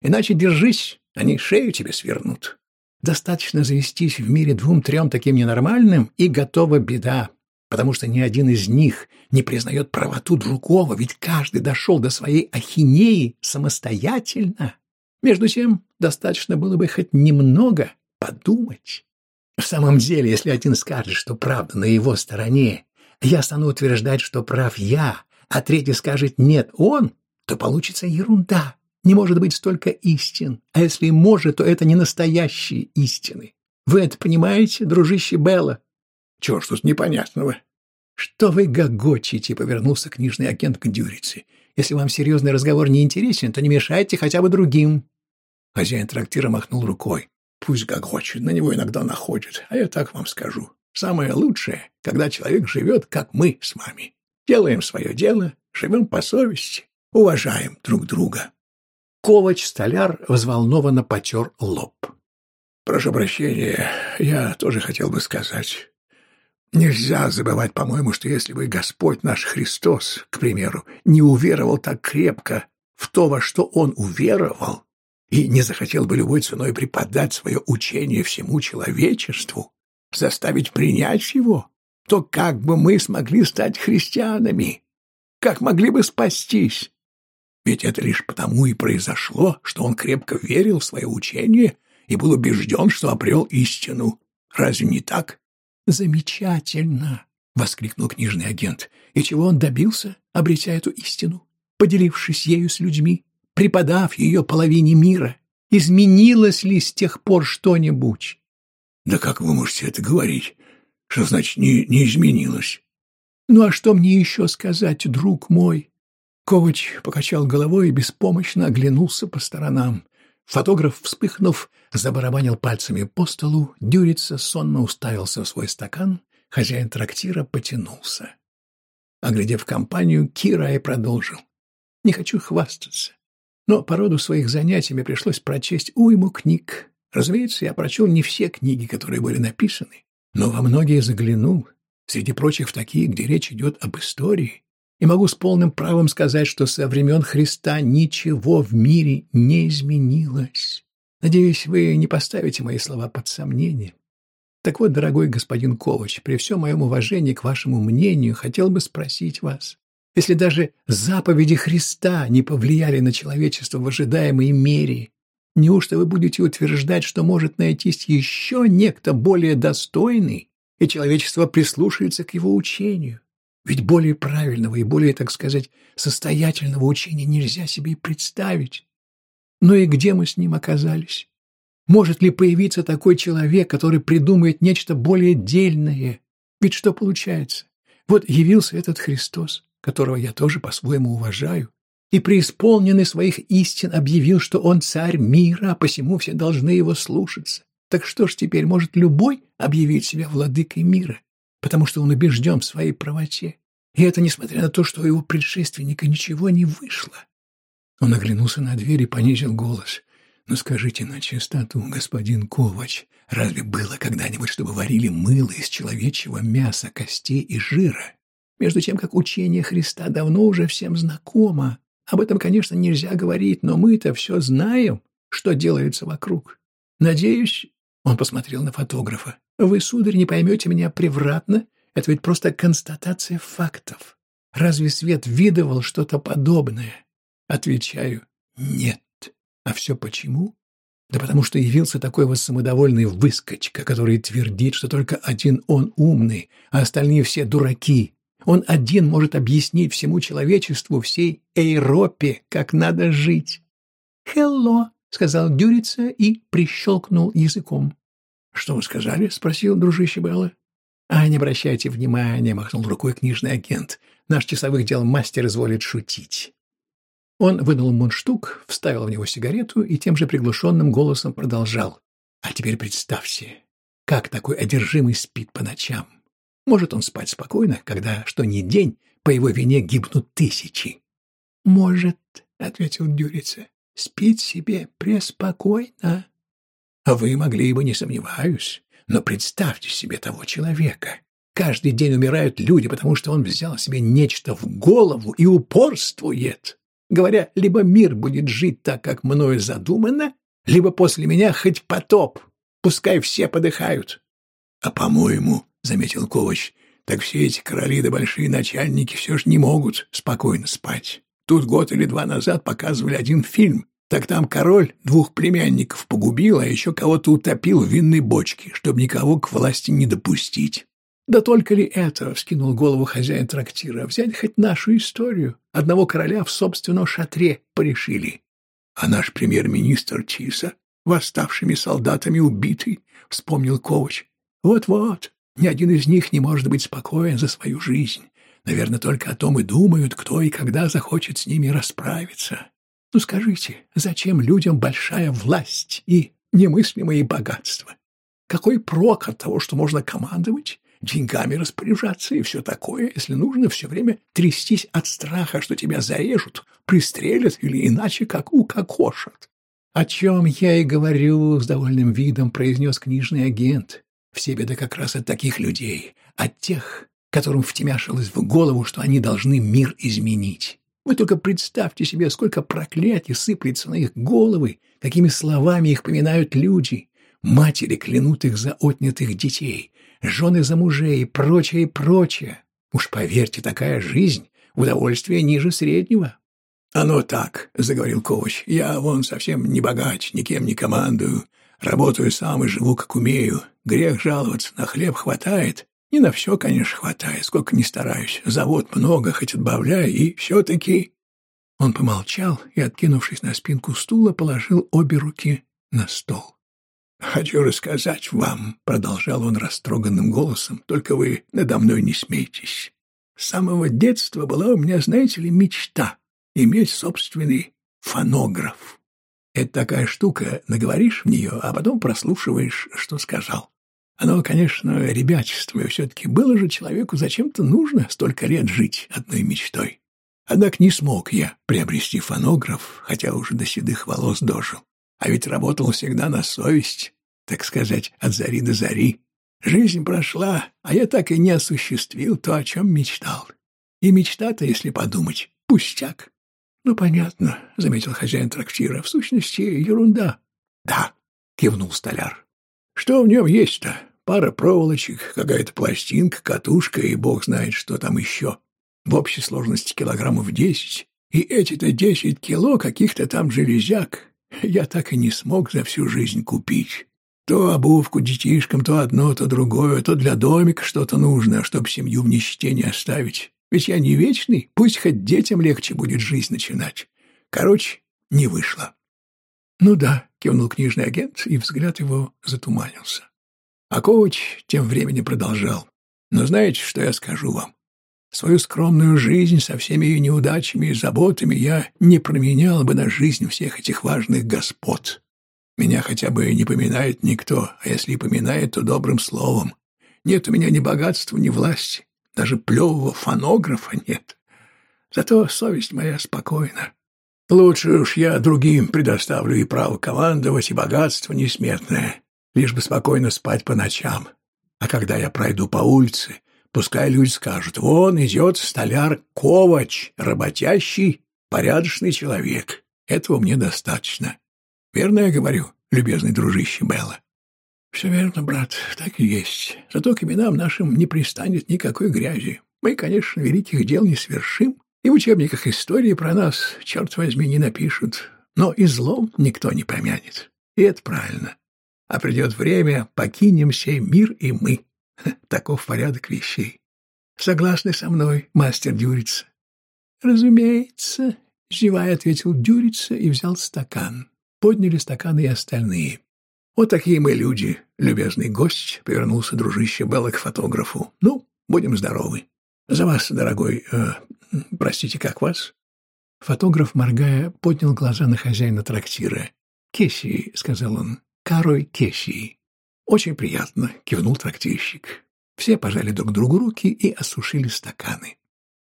Иначе держись, они шею тебе свернут. Достаточно завестись в мире двум-трем таким ненормальным, и готова беда, потому что ни один из них не признает правоту другого, ведь каждый дошел до своей ахинеи самостоятельно. Между тем, достаточно было бы хоть немного подумать. В самом деле, если один скажет, что правда на его стороне, я стану утверждать, что прав я, а третий скажет «нет, он», то получится ерунда. Не может быть столько истин, а если может, то это не настоящие истины. Вы это понимаете, дружище Белла? Чего тут непонятного? Что вы гогочите, повернулся книжный агент к Дюрице. Если вам серьезный разговор не интересен, то не мешайте хотя бы другим. Хозяин трактира махнул рукой. Пусть гогочет, на него иногда находит, а я так вам скажу. Самое лучшее, когда человек живет, как мы с вами. Делаем свое дело, живем по совести, уважаем друг друга. Ковач-столяр взволнованно потер лоб. «Прошу прощения, я тоже хотел бы сказать. Нельзя забывать, по-моему, что если бы Господь наш Христос, к примеру, не уверовал так крепко в то, во что Он уверовал, и не захотел бы любой ценой преподать свое учение всему человечеству, заставить принять его, то как бы мы смогли стать христианами? Как могли бы спастись? Ведь это лишь потому и произошло, что он крепко верил в свое учение и был убежден, что обрел истину. Разве не так? «Замечательно!» — воскликнул книжный агент. «И чего он добился, обретя эту истину? Поделившись ею с людьми, преподав ее половине мира, изменилось ли с тех пор что-нибудь?» «Да как вы можете это говорить? Что значит не, не изменилось?» «Ну а что мне еще сказать, друг мой? Ковач покачал головой и беспомощно оглянулся по сторонам. Фотограф, вспыхнув, забарабанил пальцами по столу, Дюрица сонно уставился в свой стакан, хозяин трактира потянулся. Оглядев компанию, Кира и продолжил. «Не хочу хвастаться, но по роду своих занятий мне пришлось прочесть уйму книг. Разумеется, я прочел не все книги, которые были написаны, но во многие заглянул, среди прочих в такие, где речь идет об истории, и могу с полным правом сказать, что со времен Христа ничего в мире не изменилось. Надеюсь, вы не поставите мои слова под сомнение. Так вот, дорогой господин Ковач, при всем моем уважении к вашему мнению, хотел бы спросить вас, если даже заповеди Христа не повлияли на человечество в ожидаемой мере, неужто вы будете утверждать, что может найтись еще некто более достойный, и человечество прислушается к его учению? Ведь более правильного и более, так сказать, состоятельного учения нельзя себе и представить. Но и где мы с ним оказались? Может ли появиться такой человек, который придумает нечто более дельное? Ведь что получается? Вот явился этот Христос, которого я тоже по-своему уважаю, и преисполненный своих истин объявил, что он царь мира, а посему все должны его слушаться. Так что ж теперь может любой объявить себя владыкой мира? Потому что он убежден в своей правоте. И это несмотря на то, что у его предшественника ничего не вышло. Он оглянулся на дверь и понизил голос. «Ну скажите на чистоту, господин Ковач, разве было когда-нибудь, чтобы варили мыло из человечьего мяса, костей и жира? Между тем, как учение Христа давно уже всем знакомо. Об этом, конечно, нельзя говорить, но мы-то все знаем, что делается вокруг. Надеюсь, он посмотрел на фотографа. Вы, сударь, не поймете меня превратно. Это ведь просто констатация фактов. Разве свет видывал что-то подобное? Отвечаю, нет. А все почему? Да потому что явился такой вот самодовольный выскочка, который твердит, что только один он умный, а остальные все дураки. Он один может объяснить всему человечеству, всей Европе, как надо жить. «Хелло», — сказал Дюрица и прищелкнул языком. «Что вы сказали?» — спросил дружище Белла. «А, не обращайте внимания», — махнул рукой книжный агент. «Наш часовых дел мастер изволит шутить». Он вынул мундштук, вставил в него сигарету и тем же приглушенным голосом продолжал. «А теперь представьте, как такой одержимый спит по ночам. Может он спать спокойно, когда, что ни день, по его вине гибнут тысячи?» «Может», — ответил Дюрица, — «спит себе преспокойно». А вы могли бы, не сомневаюсь, но представьте себе того человека. Каждый день умирают люди, потому что он взял себе нечто в голову и упорствует, говоря, либо мир будет жить так, как мною задумано, либо после меня хоть потоп, пускай все подыхают. — А по-моему, — заметил Ковач, — так все эти короли да большие начальники все ж не могут спокойно спать. Тут год или два назад показывали один фильм, так там король двух племянников погубил, а еще кого-то утопил в винной бочке, чтобы никого к власти не допустить. Да только ли это, — вскинул голову хозяин трактира, — взять хоть нашу историю. Одного короля в собственном шатре порешили. А наш премьер-министр Чиса, восставшими солдатами убитый, — вспомнил Ковач. Вот-вот, ни один из них не может быть спокоен за свою жизнь. Наверное, только о том и думают, кто и когда захочет с ними расправиться. Ну скажите, зачем людям большая власть и немыслимые богатства? Какой прок от того, что можно командовать, деньгами распоряжаться и все такое, если нужно все время трястись от страха, что тебя зарежут, пристрелят или иначе как укокошат? — О чем я и говорю, — с довольным видом произнес книжный агент. Все беды как раз от таких людей, от тех, которым втемяшилось в голову, что они должны мир изменить. Вы только представьте себе, сколько проклятий сыплется на их головы, какими словами их поминают люди. Матери клянут их за отнятых детей, жены за мужей и прочее, прочее. Уж поверьте, такая жизнь — удовольствие ниже среднего. — Оно так, — заговорил Ковач. — Я вон совсем не богач, никем не командую. Работаю сам и живу, как умею. Грех жаловаться, на хлеб хватает. Не на все, конечно, хватает, сколько не стараюсь. Завод много, хоть отбавляй, и все-таки...» Он помолчал и, откинувшись на спинку стула, положил обе руки на стол. «Хочу рассказать вам», — продолжал он растроганным голосом, — «только вы надо мной не смейтесь. С самого детства была у меня, знаете ли, мечта иметь собственный фонограф. Это такая штука, наговоришь в нее, а потом прослушиваешь, что сказал. Оно, конечно, ребячество, и все-таки было же человеку зачем-то нужно столько лет жить одной мечтой. Однако не смог я приобрести фонограф, хотя уже до седых волос дожил. А ведь работал всегда на совесть, так сказать, от зари до зари. Жизнь прошла, а я так и не осуществил то, о чем мечтал. И мечта-то, если подумать, пустяк. — Ну, понятно, — заметил хозяин трактира, — в сущности, ерунда. — Да, — кивнул столяр. — Что в нем есть-то? Пара проволочек, какая-то пластинка, катушка и бог знает, что там еще. В общей сложности килограммов десять. И эти-то десять кило каких-то там железяк я так и не смог за всю жизнь купить. То обувку детишкам, то одно, то другое, то для домика что-то нужно, чтобы семью в нищете не оставить. Ведь я не вечный, пусть хоть детям легче будет жизнь начинать. Короче, не вышло. — Ну да, — кивнул книжный агент, и взгляд его затуманился. А коуч тем временем продолжал. «Но знаете, что я скажу вам? Свою скромную жизнь со всеми ее неудачами и заботами я не променял бы на жизнь всех этих важных господ. Меня хотя бы не поминает никто, а если и поминает, то добрым словом. Нет у меня ни богатства, ни власти, даже плевого фонографа нет. Зато совесть моя спокойна. Лучше уж я другим предоставлю и право командовать, и богатство несметное лишь бы спокойно спать по ночам. А когда я пройду по улице, пускай люди скажут, вон идет столяр Ковач, работящий, порядочный человек. Этого мне достаточно. Верно я говорю, любезный дружище Белла? Все верно, брат, так и есть. Зато к именам нашим не пристанет никакой грязи. Мы, конечно, великих дел не свершим, и в учебниках истории про нас, черт возьми, не напишут, но и злом никто не помянет. И это правильно. А придет время, покинем сей мир и мы. Таков порядок вещей. Согласны со мной, мастер Дюрица? Разумеется, зевая, ответил Дюрица и взял стакан. Подняли стаканы и остальные. Вот такие мы люди, любезный гость, повернулся дружище Белла к фотографу. Ну, будем здоровы. За вас, дорогой, э, простите, как вас? Фотограф, моргая, поднял глаза на хозяина трактира. «Кессии», — сказал он, — «Карой Кессии». «Очень приятно», — кивнул трактирщик. Все пожали друг другу руки и осушили стаканы.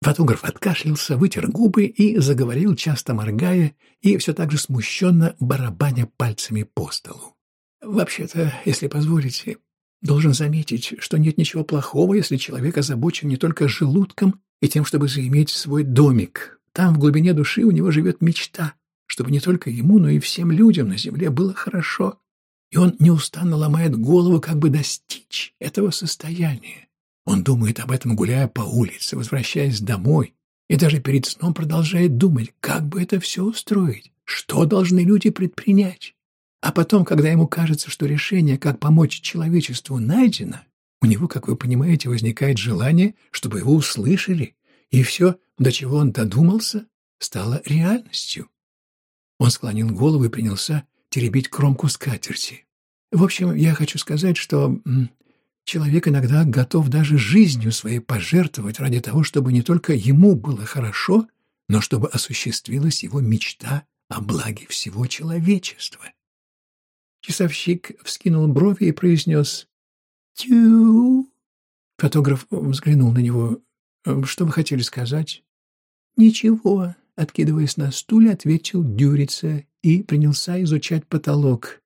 Фотограф откашлялся, вытер губы и заговорил, часто моргая и все так же смущенно барабаня пальцами по столу. «Вообще-то, если позволите, должен заметить, что нет ничего плохого, если человек озабочен не только желудком и тем, чтобы заиметь свой домик, там, в глубине души, у него живет мечта, чтобы не только ему, но и всем людям на земле было хорошо. И он неустанно ломает голову, как бы достичь этого состояния. Он думает об этом, гуляя по улице, возвращаясь домой, и даже перед сном продолжает думать, как бы это все устроить, что должны люди предпринять. А потом, когда ему кажется, что решение, как помочь человечеству, найдено, у него, как вы понимаете, возникает желание, чтобы его услышали, и все до чего он додумался, стало реальностью. Он склонил голову и принялся теребить кромку скатерти. В общем, я хочу сказать, что человек иногда готов даже жизнью своей пожертвовать ради того, чтобы не только ему было хорошо, но чтобы осуществилась его мечта о благе всего человечества. Часовщик вскинул брови и произнес «Тю». Фотограф взглянул на него. «Что вы хотели сказать?» «Ничего», — откидываясь на стуле, ответил Дюрица и принялся изучать потолок.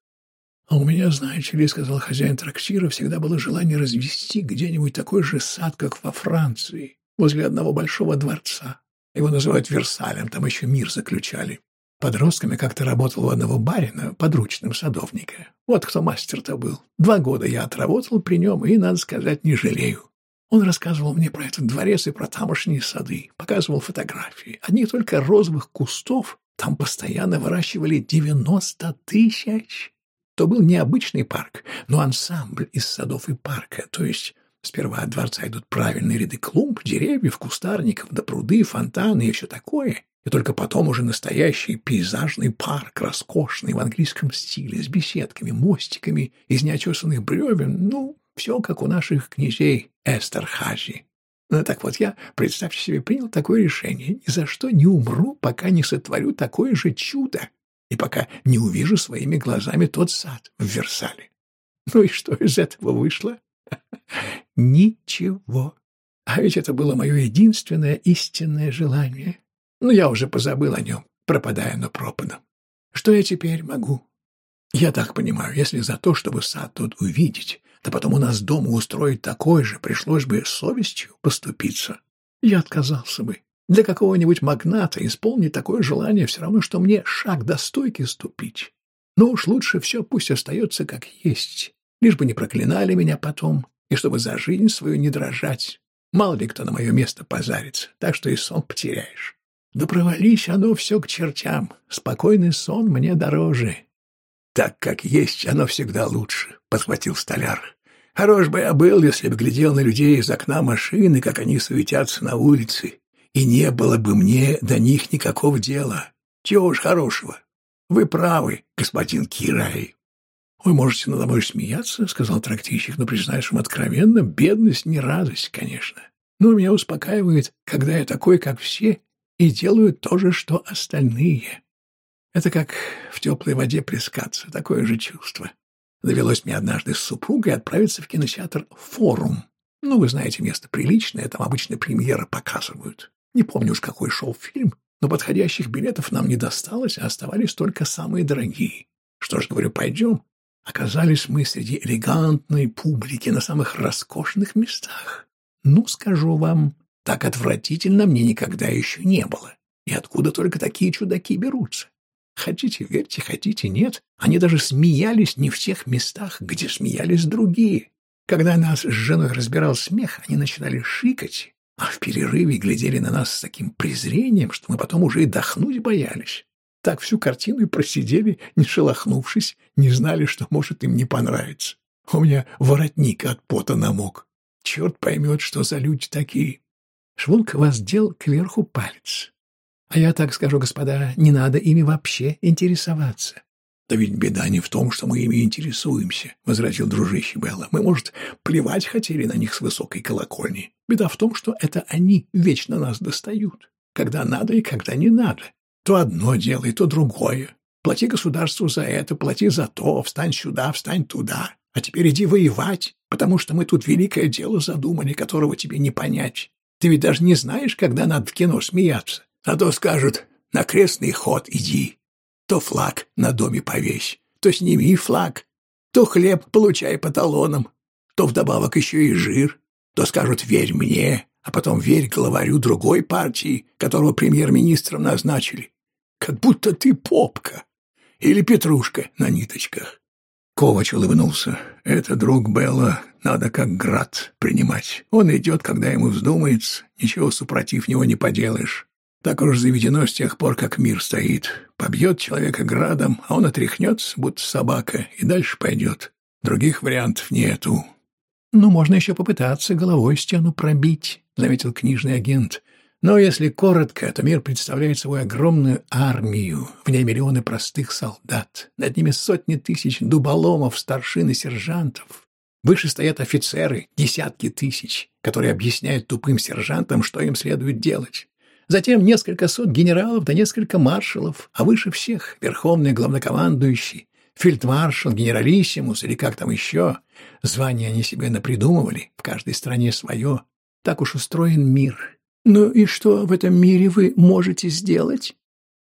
«А у меня, знаете ли, — сказал хозяин трактира, — всегда было желание развести где-нибудь такой же сад, как во Франции, возле одного большого дворца. Его называют Версалем, там еще мир заключали. Подростками как-то работал у одного барина, подручным садовника. Вот кто мастер-то был. Два года я отработал при нем, и, надо сказать, не жалею. Он рассказывал мне про этот дворец и про тамошние сады, показывал фотографии. Одних только розовых кустов там постоянно выращивали 90 тысяч. То был необычный парк, но ансамбль из садов и парка, то есть Сперва от дворца идут правильные ряды клумб, деревьев, кустарников, да пруды, фонтаны и все такое. И только потом уже настоящий пейзажный парк, роскошный в английском стиле, с беседками, мостиками из неочесанных бревен, ну, все как у наших князей Эстерхази. Ну, так вот, я, представьте себе, принял такое решение. Ни за что не умру, пока не сотворю такое же чудо и пока не увижу своими глазами тот сад в Версале. Ну и что из этого вышло? Ничего. А ведь это было мое единственное истинное желание. Но ну, я уже позабыл о нем, пропадая на пропадом. Что я теперь могу? Я так понимаю, если за то, чтобы сад тут увидеть, да потом у нас дома устроить такой же, пришлось бы совестью поступиться. Я отказался бы. Для какого-нибудь магната исполнить такое желание все равно, что мне шаг до стойки ступить. Но уж лучше все пусть остается как есть, лишь бы не проклинали меня потом, и чтобы за жизнь свою не дрожать. Мало ли кто на мое место позарится, так что и сон потеряешь. Да провались оно все к чертям, спокойный сон мне дороже. Так как есть, оно всегда лучше, — подхватил столяр. Хорош бы я был, если бы глядел на людей из окна машины, как они суетятся на улице, и не было бы мне до них никакого дела. Чего уж хорошего. Вы правы, господин Кирай. Вы можете надо мной смеяться, — сказал трактирщик, — но, признаешь вам откровенно, бедность не радость, конечно. Но меня успокаивает, когда я такой, как все, и делаю то же, что остальные. Это как в теплой воде плескаться, такое же чувство. Довелось мне однажды с супругой отправиться в кинотеатр «Форум». Ну, вы знаете, место приличное, там обычно премьеры показывают. Не помню уж, какой шел фильм, но подходящих билетов нам не досталось, а оставались только самые дорогие. Что ж, говорю, пойдем. Оказались мы среди элегантной публики на самых роскошных местах. Ну, скажу вам, так отвратительно мне никогда еще не было. И откуда только такие чудаки берутся? Хотите верьте, хотите нет, они даже смеялись не в тех местах, где смеялись другие. Когда нас с женой разбирал смех, они начинали шикать, а в перерыве глядели на нас с таким презрением, что мы потом уже и дохнуть боялись. Так всю картину и просидели, не шелохнувшись, не знали, что может им не понравиться. У меня воротник от пота намок. Черт поймет, что за люди такие. Швунг воздел кверху палец. А я так скажу, господа, не надо ими вообще интересоваться. «Да ведь беда не в том, что мы ими интересуемся», — возразил дружище Белла. «Мы, может, плевать хотели на них с высокой колокольни. Беда в том, что это они вечно нас достают. Когда надо и когда не надо. То одно делай, то другое. Плати государству за это, плати за то, встань сюда, встань туда. А теперь иди воевать, потому что мы тут великое дело задумали, которого тебе не понять. Ты ведь даже не знаешь, когда надо в кино смеяться. А то скажут, на крестный ход иди, то флаг на доме повесь, то сними флаг, то хлеб получай по талонам, то вдобавок еще и жир, то скажут «верь мне», а потом «верь главарю другой партии, которого премьер-министром назначили». Как будто ты попка или петрушка на ниточках. Ковач улыбнулся. «Это друг Белла, надо как град принимать. Он идет, когда ему вздумается, ничего супротив него не поделаешь. Так уж заведено с тех пор, как мир стоит. Побьет человека градом, а он отряхнется, будто собака, и дальше пойдет. Других вариантов нету. — Ну, можно еще попытаться головой стену пробить, — заметил книжный агент. Но если коротко, то мир представляет собой огромную армию, в ней миллионы простых солдат, над ними сотни тысяч дуболомов, старшин и сержантов. Выше стоят офицеры, десятки тысяч, которые объясняют тупым сержантам, что им следует делать. Затем несколько сот генералов да несколько маршалов, а выше всех верховный главнокомандующий, фельдмаршал, генералиссимус или как там еще. Звания они себе напридумывали, в каждой стране свое. Так уж устроен мир. Ну и что в этом мире вы можете сделать?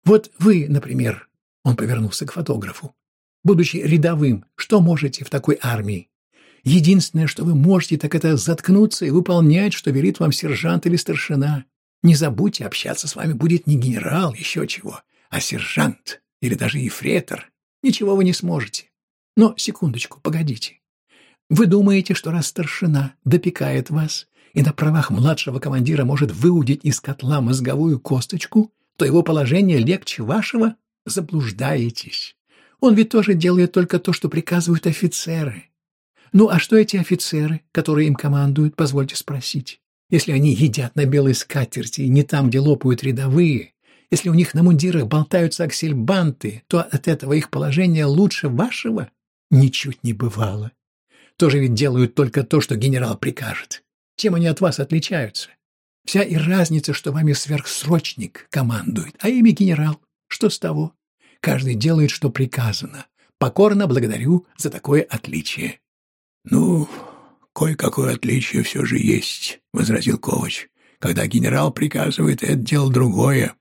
Вот вы, например, он повернулся к фотографу, будучи рядовым, что можете в такой армии? Единственное, что вы можете, так это заткнуться и выполнять, что велит вам сержант или старшина. Не забудьте, общаться с вами будет не генерал, еще чего, а сержант или даже ефрейтор. Ничего вы не сможете. Но, секундочку, погодите. Вы думаете, что раз старшина допекает вас и на правах младшего командира может выудить из котла мозговую косточку, то его положение легче вашего? Заблуждаетесь. Он ведь тоже делает только то, что приказывают офицеры. Ну а что эти офицеры, которые им командуют, позвольте спросить? Если они едят на белой скатерти не там, где лопают рядовые, если у них на мундирах болтаются аксельбанты, то от этого их положение лучше вашего ничуть не бывало. Тоже ведь делают только то, что генерал прикажет. Чем они от вас отличаются? Вся и разница, что вами сверхсрочник командует, а ими генерал. Что с того? Каждый делает, что приказано. Покорно благодарю за такое отличие. — Ну, «Кое-какое отличие все же есть», — возразил Ковач. «Когда генерал приказывает, это дело другое».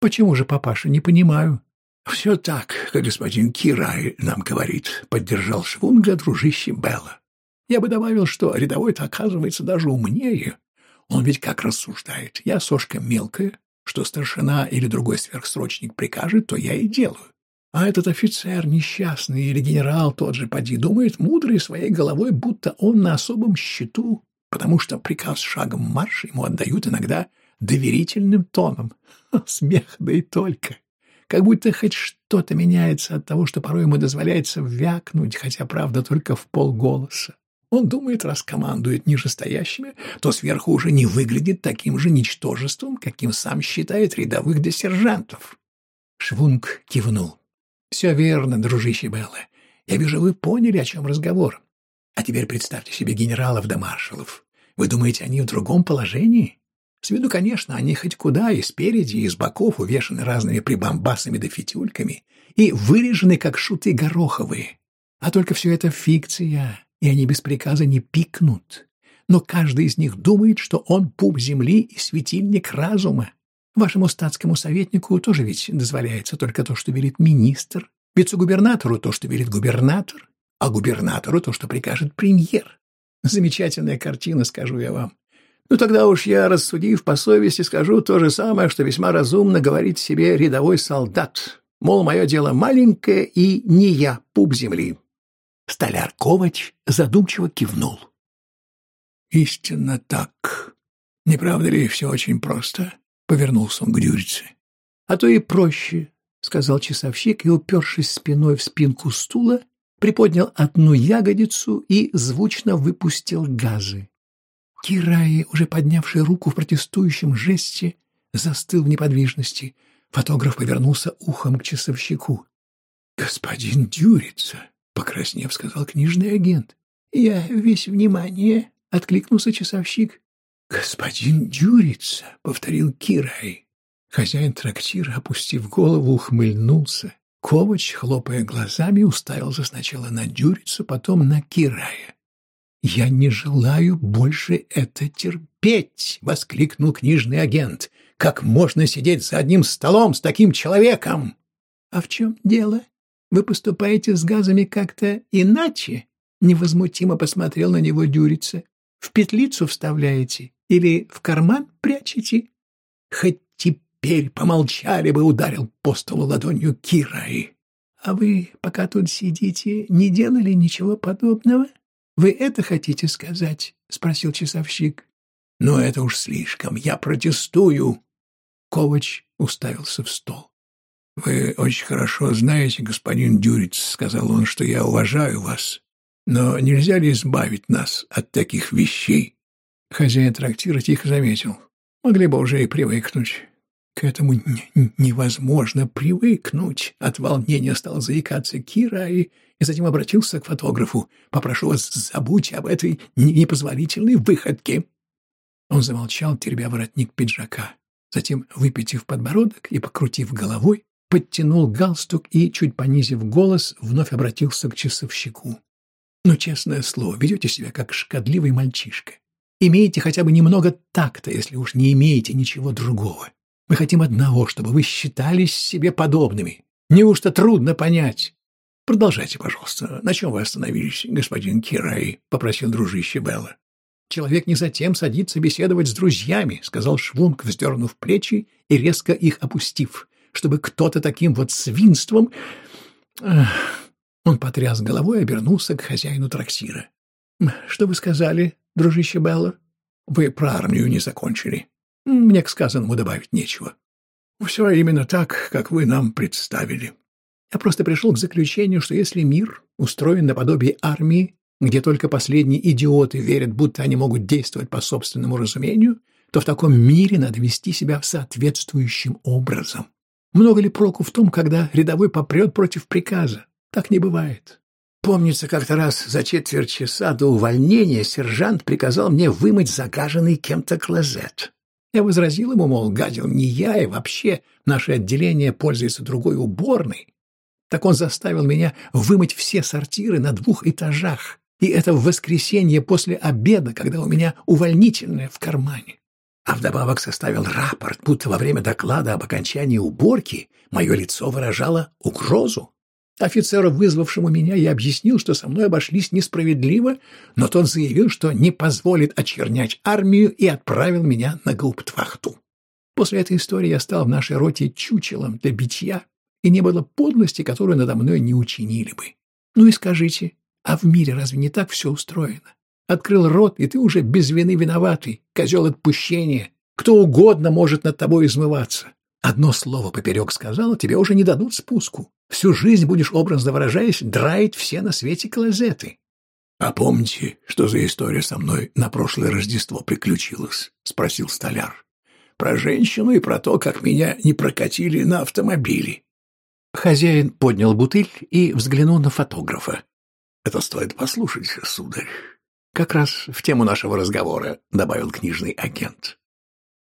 «Почему же, папаша, не понимаю?» «Все так, как господин Кирай нам говорит», — поддержал Швунга дружище Белла. «Я бы добавил, что рядовой-то оказывается даже умнее. Он ведь как рассуждает. Я сошка мелкая, что старшина или другой сверхсрочник прикажет, то я и делаю. А этот офицер несчастный или генерал тот же поди думает мудрой своей головой, будто он на особом счету, потому что приказ шагом марш ему отдают иногда доверительным тоном. Смех, да и только. Как будто хоть что-то меняется от того, что порой ему дозволяется вякнуть, хотя, правда, только в полголоса. Он думает, раз командует нижестоящими, то сверху уже не выглядит таким же ничтожеством, каким сам считает рядовых до сержантов. Швунг кивнул. Все верно, дружище Белла. Я вижу, вы поняли, о чем разговор. А теперь представьте себе генералов да маршалов. Вы думаете, они в другом положении? С виду, конечно, они хоть куда, и спереди, и с боков увешаны разными прибамбасами да фитюльками, и вырежены, как шуты гороховые. А только все это фикция, и они без приказа не пикнут. Но каждый из них думает, что он пуп земли и светильник разума. Вашему статскому советнику тоже ведь дозволяется только то, что велит министр, вице-губернатору то, что велит губернатор, а губернатору то, что прикажет премьер. Замечательная картина, скажу я вам. Ну тогда уж я, рассудив по совести, скажу то же самое, что весьма разумно говорит себе рядовой солдат. Мол, мое дело маленькое, и не я пуп земли. Столяр Ковач задумчиво кивнул. Истинно так. Не правда ли все очень просто? — повернулся он к Дюрице. — А то и проще. сказал часовщик и, упершись спиной в спинку стула, приподнял одну ягодицу и звучно выпустил газы. Кираи, уже поднявший руку в протестующем жесте, застыл в неподвижности. Фотограф повернулся ухом к часовщику. — Господин Дюрица, — покраснев, сказал книжный агент. — Я весь внимание, — откликнулся часовщик. — Господин Дюрица, — повторил Кирай. Хозяин трактира, опустив голову, ухмыльнулся. Ковач, хлопая глазами, уставился сначала на Дюрицу, потом на Кирая. «Я не желаю больше это терпеть!» — воскликнул книжный агент. «Как можно сидеть за одним столом с таким человеком?» «А в чем дело? Вы поступаете с газами как-то иначе?» — невозмутимо посмотрел на него Дюрица. «В петлицу вставляете или в карман прячете?» «Хоть теперь помолчали бы, ударил по столу ладонью Кирай. А вы, пока тут сидите, не делали ничего подобного? Вы это хотите сказать? спросил часовщик. Но это уж слишком, я протестую. Ковач уставился в стол. Вы очень хорошо знаете, господин Дюриц, сказал он, что я уважаю вас. Но нельзя ли избавить нас от таких вещей? Хозяин трактира тихо заметил. Могли бы уже и привыкнуть. К этому невозможно привыкнуть. От волнения стал заикаться Кира и, и затем обратился к фотографу. «Попрошу вас, забудьте об этой непозволительной выходке». Он замолчал, теребя воротник пиджака. Затем, выпитив подбородок и покрутив головой, подтянул галстук и, чуть понизив голос, вновь обратился к часовщику. «Ну, честное слово, ведете себя как шкодливый мальчишка. Имеете хотя бы немного такта, если уж не имеете ничего другого. Мы хотим одного, чтобы вы считались себе подобными. Неужто трудно понять? Продолжайте, пожалуйста. На чем вы остановились, господин Кирай? — попросил дружище Белла. Человек не затем садится беседовать с друзьями, — сказал Швунг, вздернув плечи и резко их опустив, чтобы кто-то таким вот свинством... Он потряс головой и обернулся к хозяину трактира. — Что вы сказали, дружище Белла? — Вы про армию не закончили. Мне к сказанному добавить нечего. Все именно так, как вы нам представили. Я просто пришел к заключению, что если мир устроен наподобие армии, где только последние идиоты верят, будто они могут действовать по собственному разумению, то в таком мире надо вести себя соответствующим образом. Много ли проку в том, когда рядовой попрет против приказа? Так не бывает. Помнится, как-то раз за четверть часа до увольнения сержант приказал мне вымыть загаженный кем-то клозет. Я возразил ему, мол, гадил не я, и вообще наше отделение пользуется другой уборной. Так он заставил меня вымыть все сортиры на двух этажах, и это в воскресенье после обеда, когда у меня увольнительное в кармане. А вдобавок составил рапорт, будто во время доклада об окончании уборки мое лицо выражало угрозу. Офицеру, вызвавшему меня, я объяснил, что со мной обошлись несправедливо, но тот заявил, что не позволит очернять армию и отправил меня на гауптвахту. После этой истории я стал в нашей роте чучелом для битья, и не было подлости, которую надо мной не учинили бы. Ну и скажите, а в мире разве не так все устроено? Открыл рот, и ты уже без вины виноватый, козел отпущения. Кто угодно может над тобой измываться. Одно слово поперек сказала, тебе уже не дадут спуску. Всю жизнь будешь, образно выражаясь, драить все на свете клозеты. — А помните, что за история со мной на прошлое Рождество приключилась? — спросил столяр. — Про женщину и про то, как меня не прокатили на автомобиле. Хозяин поднял бутыль и взглянул на фотографа. — Это стоит послушать, сударь. — Как раз в тему нашего разговора, — добавил книжный агент.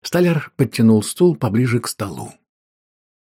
Столяр подтянул стул поближе к столу.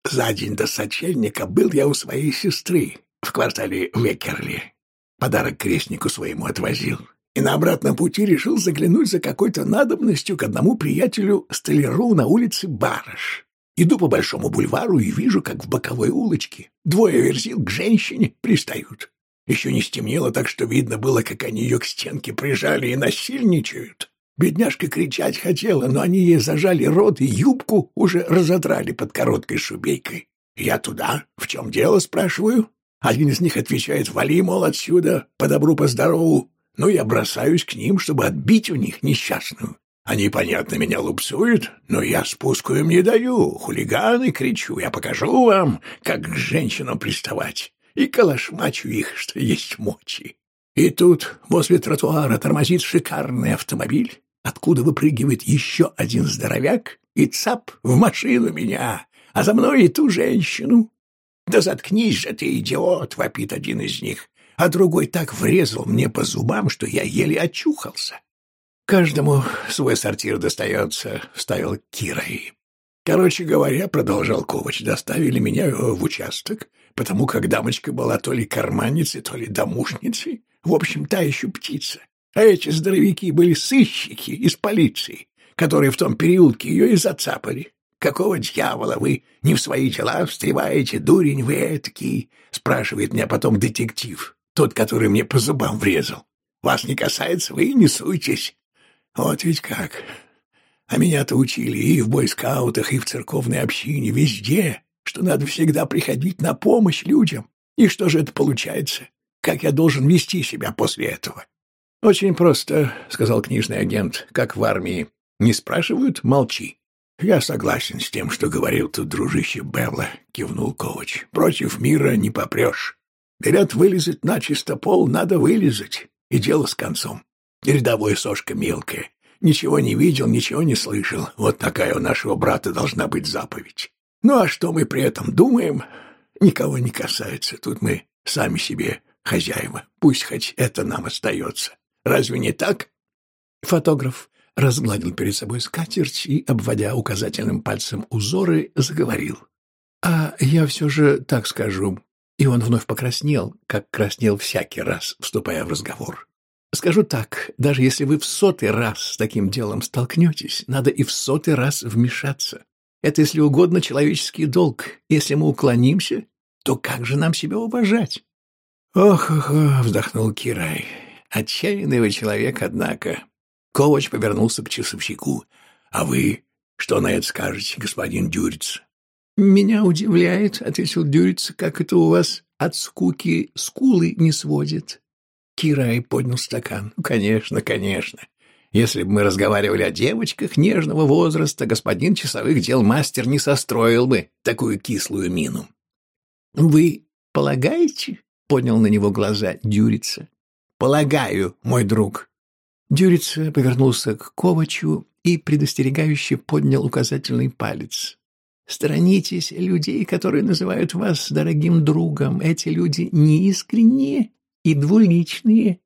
За день до сочельника был я у своей сестры в квартале Векерли. Подарок крестнику своему отвозил. И на обратном пути решил заглянуть за какой-то надобностью к одному приятелю-столяру на улице Барыш. Иду по большому бульвару и вижу, как в боковой улочке двое верзил к женщине пристают. Еще не стемнело, так что видно было, как они ее к стенке прижали и насильничают. Бедняжка кричать хотела, но они ей зажали рот и юбку уже разодрали под короткой шубейкой. Я туда. В чем дело, спрашиваю? Один из них отвечает, вали, мол, отсюда, по добру, по здорову. Ну, я бросаюсь к ним, чтобы отбить у них несчастную. Они, понятно, меня лупцуют, но я спуску им не даю. Хулиганы, кричу, я покажу вам, как к женщинам приставать. И калашмачу их, что есть мочи. И тут возле тротуара тормозит шикарный автомобиль, откуда выпрыгивает еще один здоровяк и цап в машину меня, а за мной и ту женщину. «Да заткнись же ты, идиот!» — вопит один из них, а другой так врезал мне по зубам, что я еле очухался. «Каждому свой сортир достается», — вставил Кирой. «Короче говоря, — продолжал Ковач, — доставили меня в участок, потому как дамочка была то ли карманницей, то ли домушницей, в общем, та еще птица. А эти здоровяки были сыщики из полиции, которые в том переулке ее и зацапали. Какого дьявола вы не в свои дела встреваете, дурень вы этакий? Спрашивает меня потом детектив, тот, который мне по зубам врезал. Вас не касается, вы не суйтесь. Вот ведь как. А меня-то учили и в бойскаутах, и в церковной общине, везде, что надо всегда приходить на помощь людям. И что же это получается? Как я должен вести себя после этого? Очень просто, — сказал книжный агент, — как в армии. Не спрашивают — молчи. «Я согласен с тем, что говорил тут дружище Белла», — кивнул Ковач. «Против мира не попрешь. Говорят, вылезать на чистопол надо вылезать, и дело с концом. И рядовой сошка мелкая. Ничего не видел, ничего не слышал. Вот такая у нашего брата должна быть заповедь. Ну а что мы при этом думаем, никого не касается. Тут мы сами себе хозяева. Пусть хоть это нам остается. Разве не так?» Фотограф разгладил перед собой скатерть и, обводя указательным пальцем узоры, заговорил. «А я все же так скажу». И он вновь покраснел, как краснел всякий раз, вступая в разговор. «Скажу так, даже если вы в сотый раз с таким делом столкнетесь, надо и в сотый раз вмешаться. Это, если угодно, человеческий долг. Если мы уклонимся, то как же нам себя уважать?» «Ох-ох-ох», — вздохнул Кирай, — «отчаянный вы человек, однако. Ковач повернулся к часовщику. — А вы что на это скажете, господин Дюриц? — Меня удивляет, — ответил Дюриц, — как это у вас от скуки скулы не сводит. Кирай поднял стакан. — Конечно, конечно. Если бы мы разговаривали о девочках нежного возраста, господин часовых дел мастер не состроил бы такую кислую мину. — Вы полагаете? — поднял на него глаза Дюрица. — Полагаю, мой друг, Дюриц повернулся к Ковачу и предостерегающе поднял указательный палец. «Сторонитесь людей, которые называют вас дорогим другом. Эти люди неискренние и двуличные».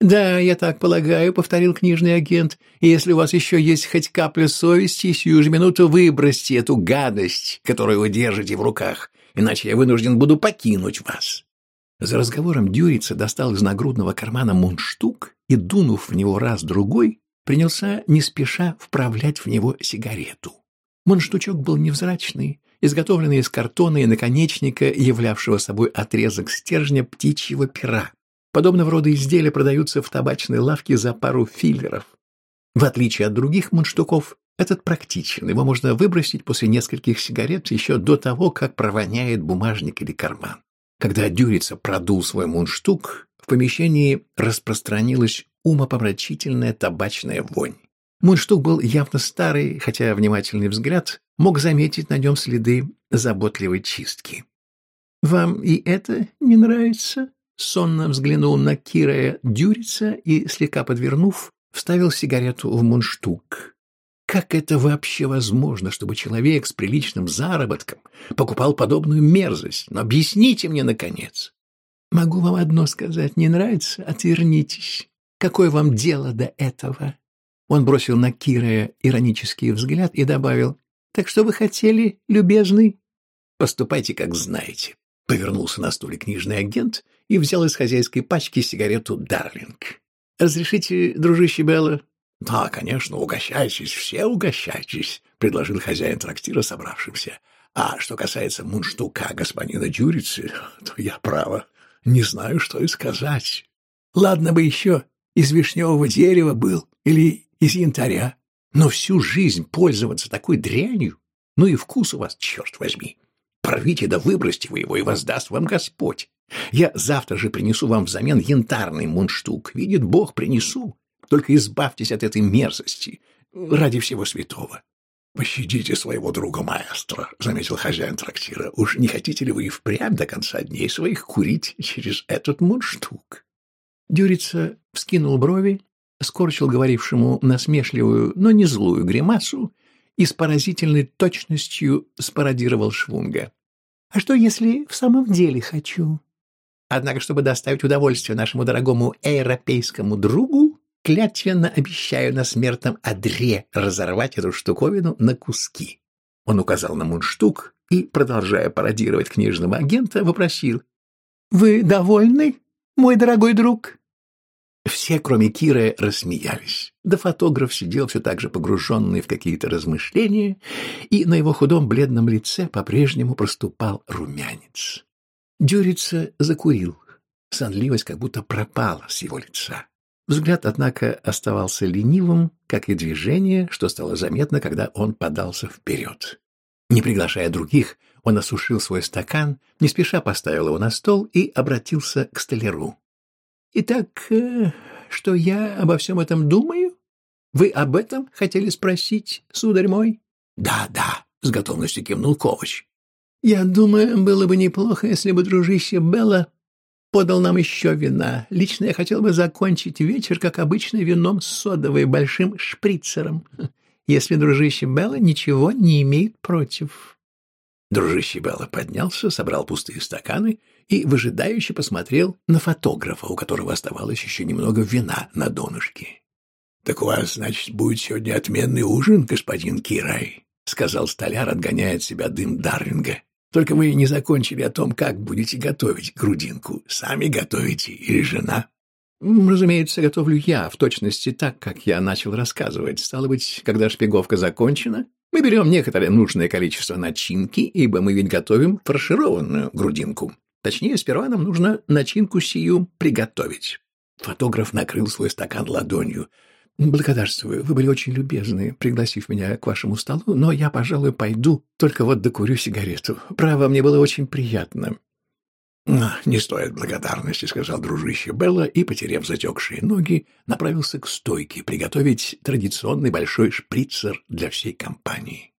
«Да, я так полагаю», — повторил книжный агент. «И если у вас еще есть хоть капля совести, сию же минуту выбросьте эту гадость, которую вы держите в руках, иначе я вынужден буду покинуть вас». За разговором Дюрица достал из нагрудного кармана мундштук и, дунув в него раз-другой, принялся не спеша вправлять в него сигарету. Мундштучок был невзрачный, изготовленный из картона и наконечника, являвшего собой отрезок стержня птичьего пера. Подобного рода изделия продаются в табачной лавке за пару филлеров. В отличие от других мундштуков, этот практичен, его можно выбросить после нескольких сигарет еще до того, как провоняет бумажник или карман. Когда Дюрица продул свой мундштук, в помещении распространилась умопомрачительная табачная вонь. Мундштук был явно старый, хотя внимательный взгляд мог заметить на нем следы заботливой чистки. «Вам и это не нравится?» Сонно взглянул на Кирая Дюрица и, слегка подвернув, вставил сигарету в мундштук. Как это вообще возможно, чтобы человек с приличным заработком покупал подобную мерзость? Но объясните мне, наконец. Могу вам одно сказать. Не нравится? Отвернитесь. Какое вам дело до этого? Он бросил на Кирая иронический взгляд и добавил. Так что вы хотели, любезный? Поступайте, как знаете. Повернулся на стуле книжный агент и взял из хозяйской пачки сигарету «Дарлинг». «Разрешите, дружище Белла?» — Да, конечно, угощайтесь, все угощайтесь, — предложил хозяин трактира собравшимся. А что касается мундштука господина Дюрицы, то я, право, не знаю, что и сказать. Ладно бы еще из вишневого дерева был или из янтаря, но всю жизнь пользоваться такой дрянью, ну и вкус у вас, черт возьми. Порвите да выбросьте вы его, и воздаст вам Господь. Я завтра же принесу вам взамен янтарный мундштук. Видит Бог, принесу. Только избавьтесь от этой мерзости. ради всего святого. «Пощадите своего друга маэстро», — заметил хозяин трактира. «Уж не хотите ли вы и впрямь до конца дней своих курить через этот мундштук?» Дюрица вскинул брови, скорчил говорившему насмешливую, но не злую гримасу и с поразительной точностью спародировал Швунга. «А что, если в самом деле хочу? Однако, чтобы доставить удовольствие нашему дорогому европейскому другу, клятвенно обещаю на смертном одре разорвать эту штуковину на куски. Он указал на мундштук и, продолжая пародировать книжного агента, вопросил. «Вы довольны, мой дорогой друг?» Все, кроме Киры, рассмеялись. Да фотограф сидел все так же погруженный в какие-то размышления, и на его худом бледном лице по-прежнему проступал румянец. Дюрица закурил. Сонливость как будто пропала с его лица. Взгляд, однако, оставался ленивым, как и движение, что стало заметно, когда он подался вперед. Не приглашая других, он осушил свой стакан, не спеша поставил его на стол и обратился к столяру. «Итак, э, что я обо всем этом думаю? Вы об этом хотели спросить, сударь мой?» «Да, да», — с готовностью кивнул Ковач. «Я думаю, было бы неплохо, если бы дружище Белла подал нам еще вина. Лично я хотел бы закончить вечер, как обычно, вином с содовой большим шприцером, если дружище Белла ничего не имеет против. Дружище Белла поднялся, собрал пустые стаканы и выжидающе посмотрел на фотографа, у которого оставалось еще немного вина на донышке. — Так у вас, значит, будет сегодня отменный ужин, господин Кирай, — сказал столяр, отгоняя от себя дым Дарлинга. Только вы не закончили о том, как будете готовить грудинку. Сами готовите или жена? Разумеется, готовлю я, в точности так, как я начал рассказывать. Стало быть, когда шпиговка закончена, мы берем некоторое нужное количество начинки, ибо мы ведь готовим фаршированную грудинку. Точнее, сперва нам нужно начинку сию приготовить. Фотограф накрыл свой стакан ладонью. «Благодарствую. Вы были очень любезны, пригласив меня к вашему столу, но я, пожалуй, пойду, только вот докурю сигарету. Право, мне было очень приятно». «Не стоит благодарности», — сказал дружище Белла и, потеряв затекшие ноги, направился к стойке приготовить традиционный большой шприцер для всей компании.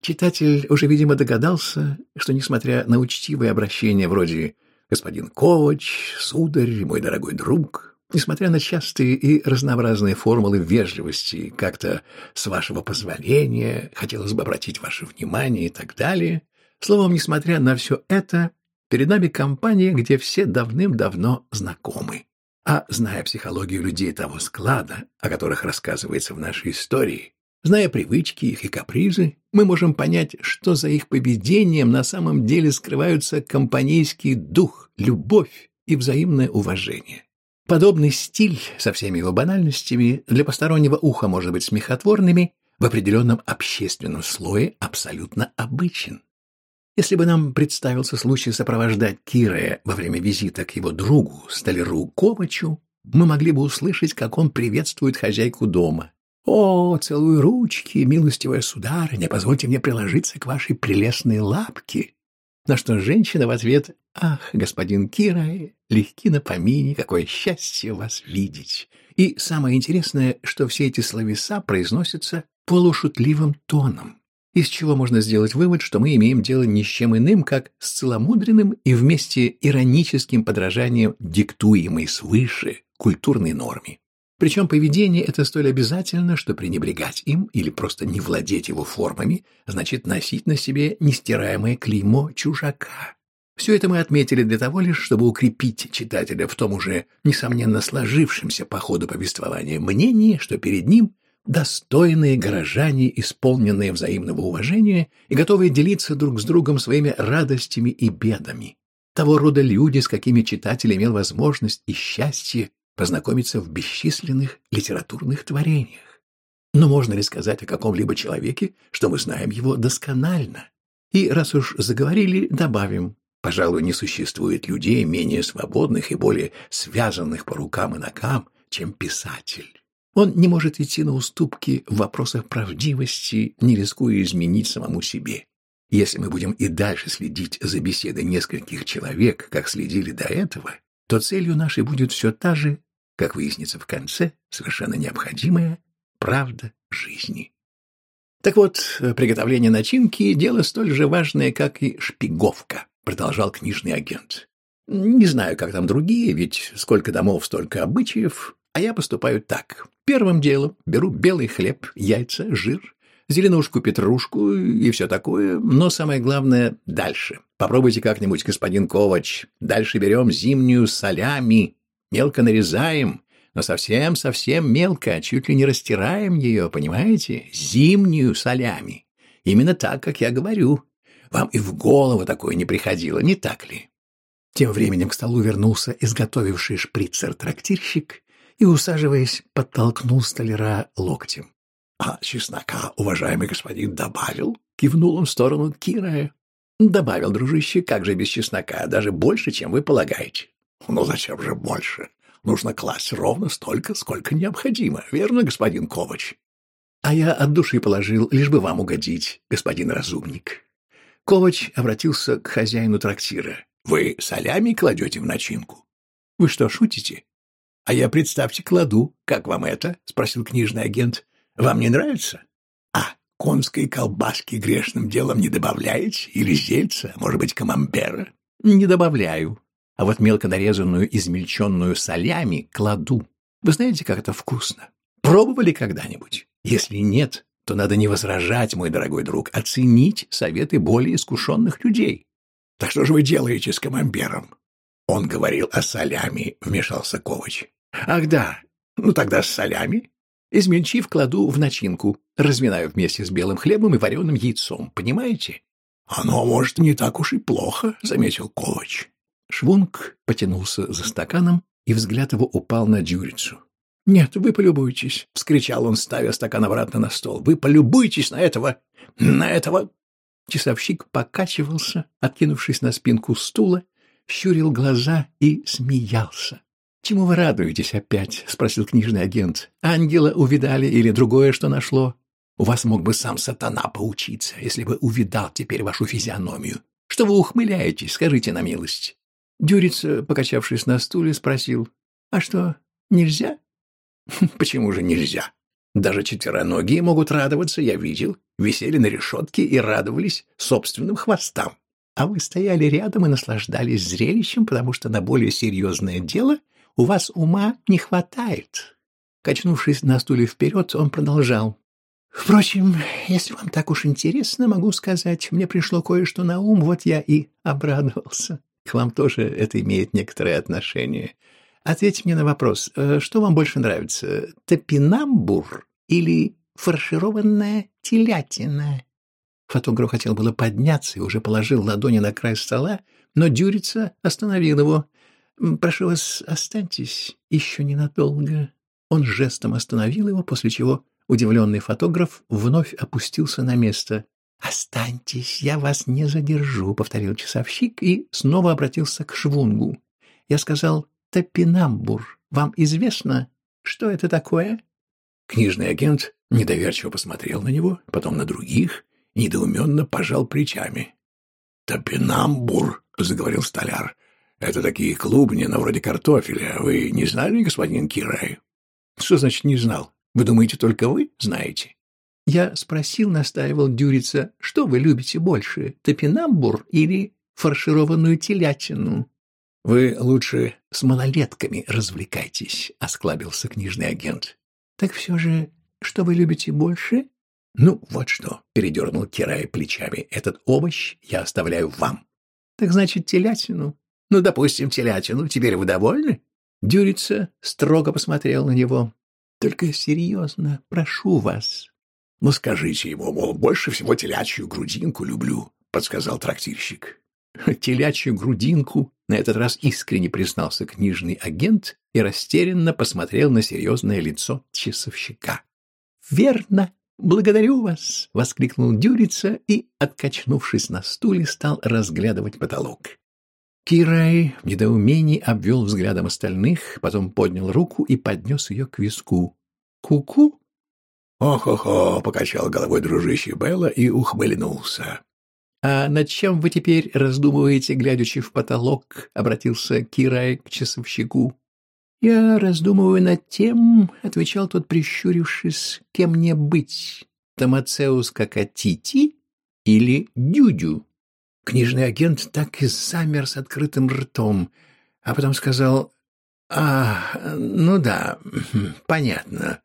Читатель уже, видимо, догадался, что, несмотря на учтивое обращение вроде «господин Ковач», «сударь», «мой дорогой друг», Несмотря на частые и разнообразные формулы вежливости, как-то «с вашего позволения», «хотелось бы обратить ваше внимание» и так далее, словом, несмотря на все это, перед нами компания, где все давным-давно знакомы. А зная психологию людей того склада, о которых рассказывается в нашей истории, зная привычки их и капризы, мы можем понять, что за их поведением на самом деле скрываются компанейский дух, любовь и взаимное уважение. Подобный стиль со всеми его банальностями для постороннего уха может быть смехотворными, в определенном общественном слое абсолютно обычен. Если бы нам представился случай сопровождать Кирая во время визита к его другу, столяру Ковачу, мы могли бы услышать, как он приветствует хозяйку дома. «О, целую ручки, милостивая сударыня, позвольте мне приложиться к вашей прелестной лапке». На что женщина в ответ «Ах, господин Кирай, легки на помине, какое счастье вас видеть!» И самое интересное, что все эти словеса произносятся полушутливым тоном, из чего можно сделать вывод, что мы имеем дело ни с чем иным, как с целомудренным и вместе ироническим подражанием диктуемой свыше культурной норме. Причем поведение это столь обязательно, что пренебрегать им или просто не владеть его формами значит носить на себе нестираемое клеймо чужака. Все это мы отметили для того лишь, чтобы укрепить читателя в том уже, несомненно, сложившемся по ходу повествования мнении, что перед ним достойные горожане, исполненные взаимного уважения и готовые делиться друг с другом своими радостями и бедами. Того рода люди, с какими читатель имел возможность и счастье познакомиться в бесчисленных литературных творениях. Но можно ли сказать о каком-либо человеке, что мы знаем его досконально? И раз уж заговорили, добавим, Пожалуй, не существует людей менее свободных и более связанных по рукам и ногам, чем писатель. Он не может идти на уступки в вопросах правдивости, не рискуя изменить самому себе. Если мы будем и дальше следить за беседой нескольких человек, как следили до этого, то целью нашей будет все та же, как выяснится в конце, совершенно необходимая правда жизни. Так вот, приготовление начинки — дело столь же важное, как и шпиговка, продолжал книжный агент. Не знаю, как там другие, ведь сколько домов, столько обычаев, а я поступаю так. Первым делом беру белый хлеб, яйца, жир, зеленушку, петрушку и все такое, но самое главное — дальше. Попробуйте как-нибудь, господин Ковач. Дальше берем зимнюю солями, мелко нарезаем, но совсем-совсем мелко, чуть ли не растираем ее, понимаете? Зимнюю солями. Именно так, как я говорю. Вам и в голову такое не приходило, не так ли? Тем временем к столу вернулся изготовивший шприцер-трактирщик и, усаживаясь, подтолкнул столяра локтем. — А чеснока, уважаемый господин, добавил? — кивнул он в сторону Кирая. — Добавил, дружище, как же без чеснока, даже больше, чем вы полагаете. — Ну зачем же больше? Нужно класть ровно столько, сколько необходимо, верно, господин Ковач? — А я от души положил, лишь бы вам угодить, господин разумник. Ковач обратился к хозяину трактира. — Вы солями кладете в начинку? — Вы что, шутите? — А я, представьте, кладу. Как вам это? — спросил книжный агент. Вам не нравится? А, конской колбаски грешным делом не добавляете? Или зельца, может быть, камамбера? Не добавляю. А вот мелко нарезанную измельченную солями кладу. Вы знаете, как это вкусно? Пробовали когда-нибудь? Если нет, то надо не возражать, мой дорогой друг, а ценить советы более искушенных людей. Так что же вы делаете с камамбером? Он говорил о солями, вмешался Ковач. Ах да, ну тогда с солями Измельчив, кладу в начинку, разминаю вместе с белым хлебом и вареным яйцом, понимаете? — Оно, может, не так уж и плохо, — заметил Ковач. Швунг потянулся за стаканом, и взгляд его упал на Дюрицу. — Нет, вы полюбуйтесь, — вскричал он, ставя стакан обратно на стол. — Вы полюбуйтесь на этого... на этого... Часовщик покачивался, откинувшись на спинку стула, щурил глаза и смеялся. «Чему вы радуетесь опять?» — спросил книжный агент. «Ангела увидали или другое, что нашло? У вас мог бы сам сатана поучиться, если бы увидал теперь вашу физиономию. Что вы ухмыляетесь, скажите на милость». Дюрица, покачавшись на стуле, спросил. «А что, нельзя?» «Почему же нельзя? Даже четвероногие могут радоваться, я видел. Висели на решетке и радовались собственным хвостам. А вы стояли рядом и наслаждались зрелищем, потому что на более серьезное дело — у вас ума не хватает. Качнувшись на стуле вперед, он продолжал. Впрочем, если вам так уж интересно, могу сказать, мне пришло кое-что на ум, вот я и обрадовался. К вам тоже это имеет некоторое отношение. Ответьте мне на вопрос, э, что вам больше нравится, топинамбур или фаршированная телятина? Фотограф хотел было подняться и уже положил ладони на край стола, но Дюрица остановил его. «Прошу вас, останьтесь еще ненадолго». Он жестом остановил его, после чего удивленный фотограф вновь опустился на место. «Останьтесь, я вас не задержу», — повторил часовщик и снова обратился к Швунгу. Я сказал «Топинамбур. Вам известно, что это такое?» Книжный агент недоверчиво посмотрел на него, потом на других, недоуменно пожал плечами. «Топинамбур», — заговорил столяр, это такие клубни, на вроде картофеля. Вы не знали, господин Кирай? Что значит не знал? Вы думаете, только вы знаете? Я спросил, настаивал Дюрица, что вы любите больше, топинамбур или фаршированную телятину? Вы лучше с малолетками развлекайтесь, осклабился книжный агент. Так все же, что вы любите больше? Ну, вот что, передернул Кирай плечами, этот овощ я оставляю вам. Так значит, телятину? Ну, допустим, телятину. Теперь вы довольны? Дюрица строго посмотрел на него. Только серьезно, прошу вас. Ну, скажите ему, мол, больше всего телячью грудинку люблю, подсказал трактирщик. Телячью грудинку на этот раз искренне признался книжный агент и растерянно посмотрел на серьезное лицо часовщика. «Верно! Благодарю вас!» — воскликнул Дюрица и, откачнувшись на стуле, стал разглядывать потолок. Кирай в недоумении обвел взглядом остальных, потом поднял руку и поднес ее к виску. «Ку-ку?» «Ох-охо!» — покачал головой дружище Белла и ухмыльнулся. «А над чем вы теперь раздумываете, глядячи в потолок?» — обратился Кирай к часовщику. Я раздумываю над тем, — отвечал тот, прищурившись, — кем мне быть, Томацеус Какатити или Дюдю? Книжный агент так и замер с открытым ртом, а потом сказал, «А, ну да, понятно.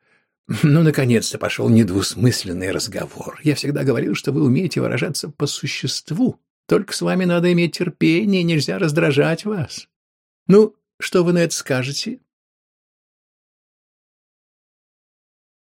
Ну, наконец-то пошел недвусмысленный разговор. Я всегда говорил, что вы умеете выражаться по существу. Только с вами надо иметь терпение, нельзя раздражать вас. Ну, что вы на это скажете?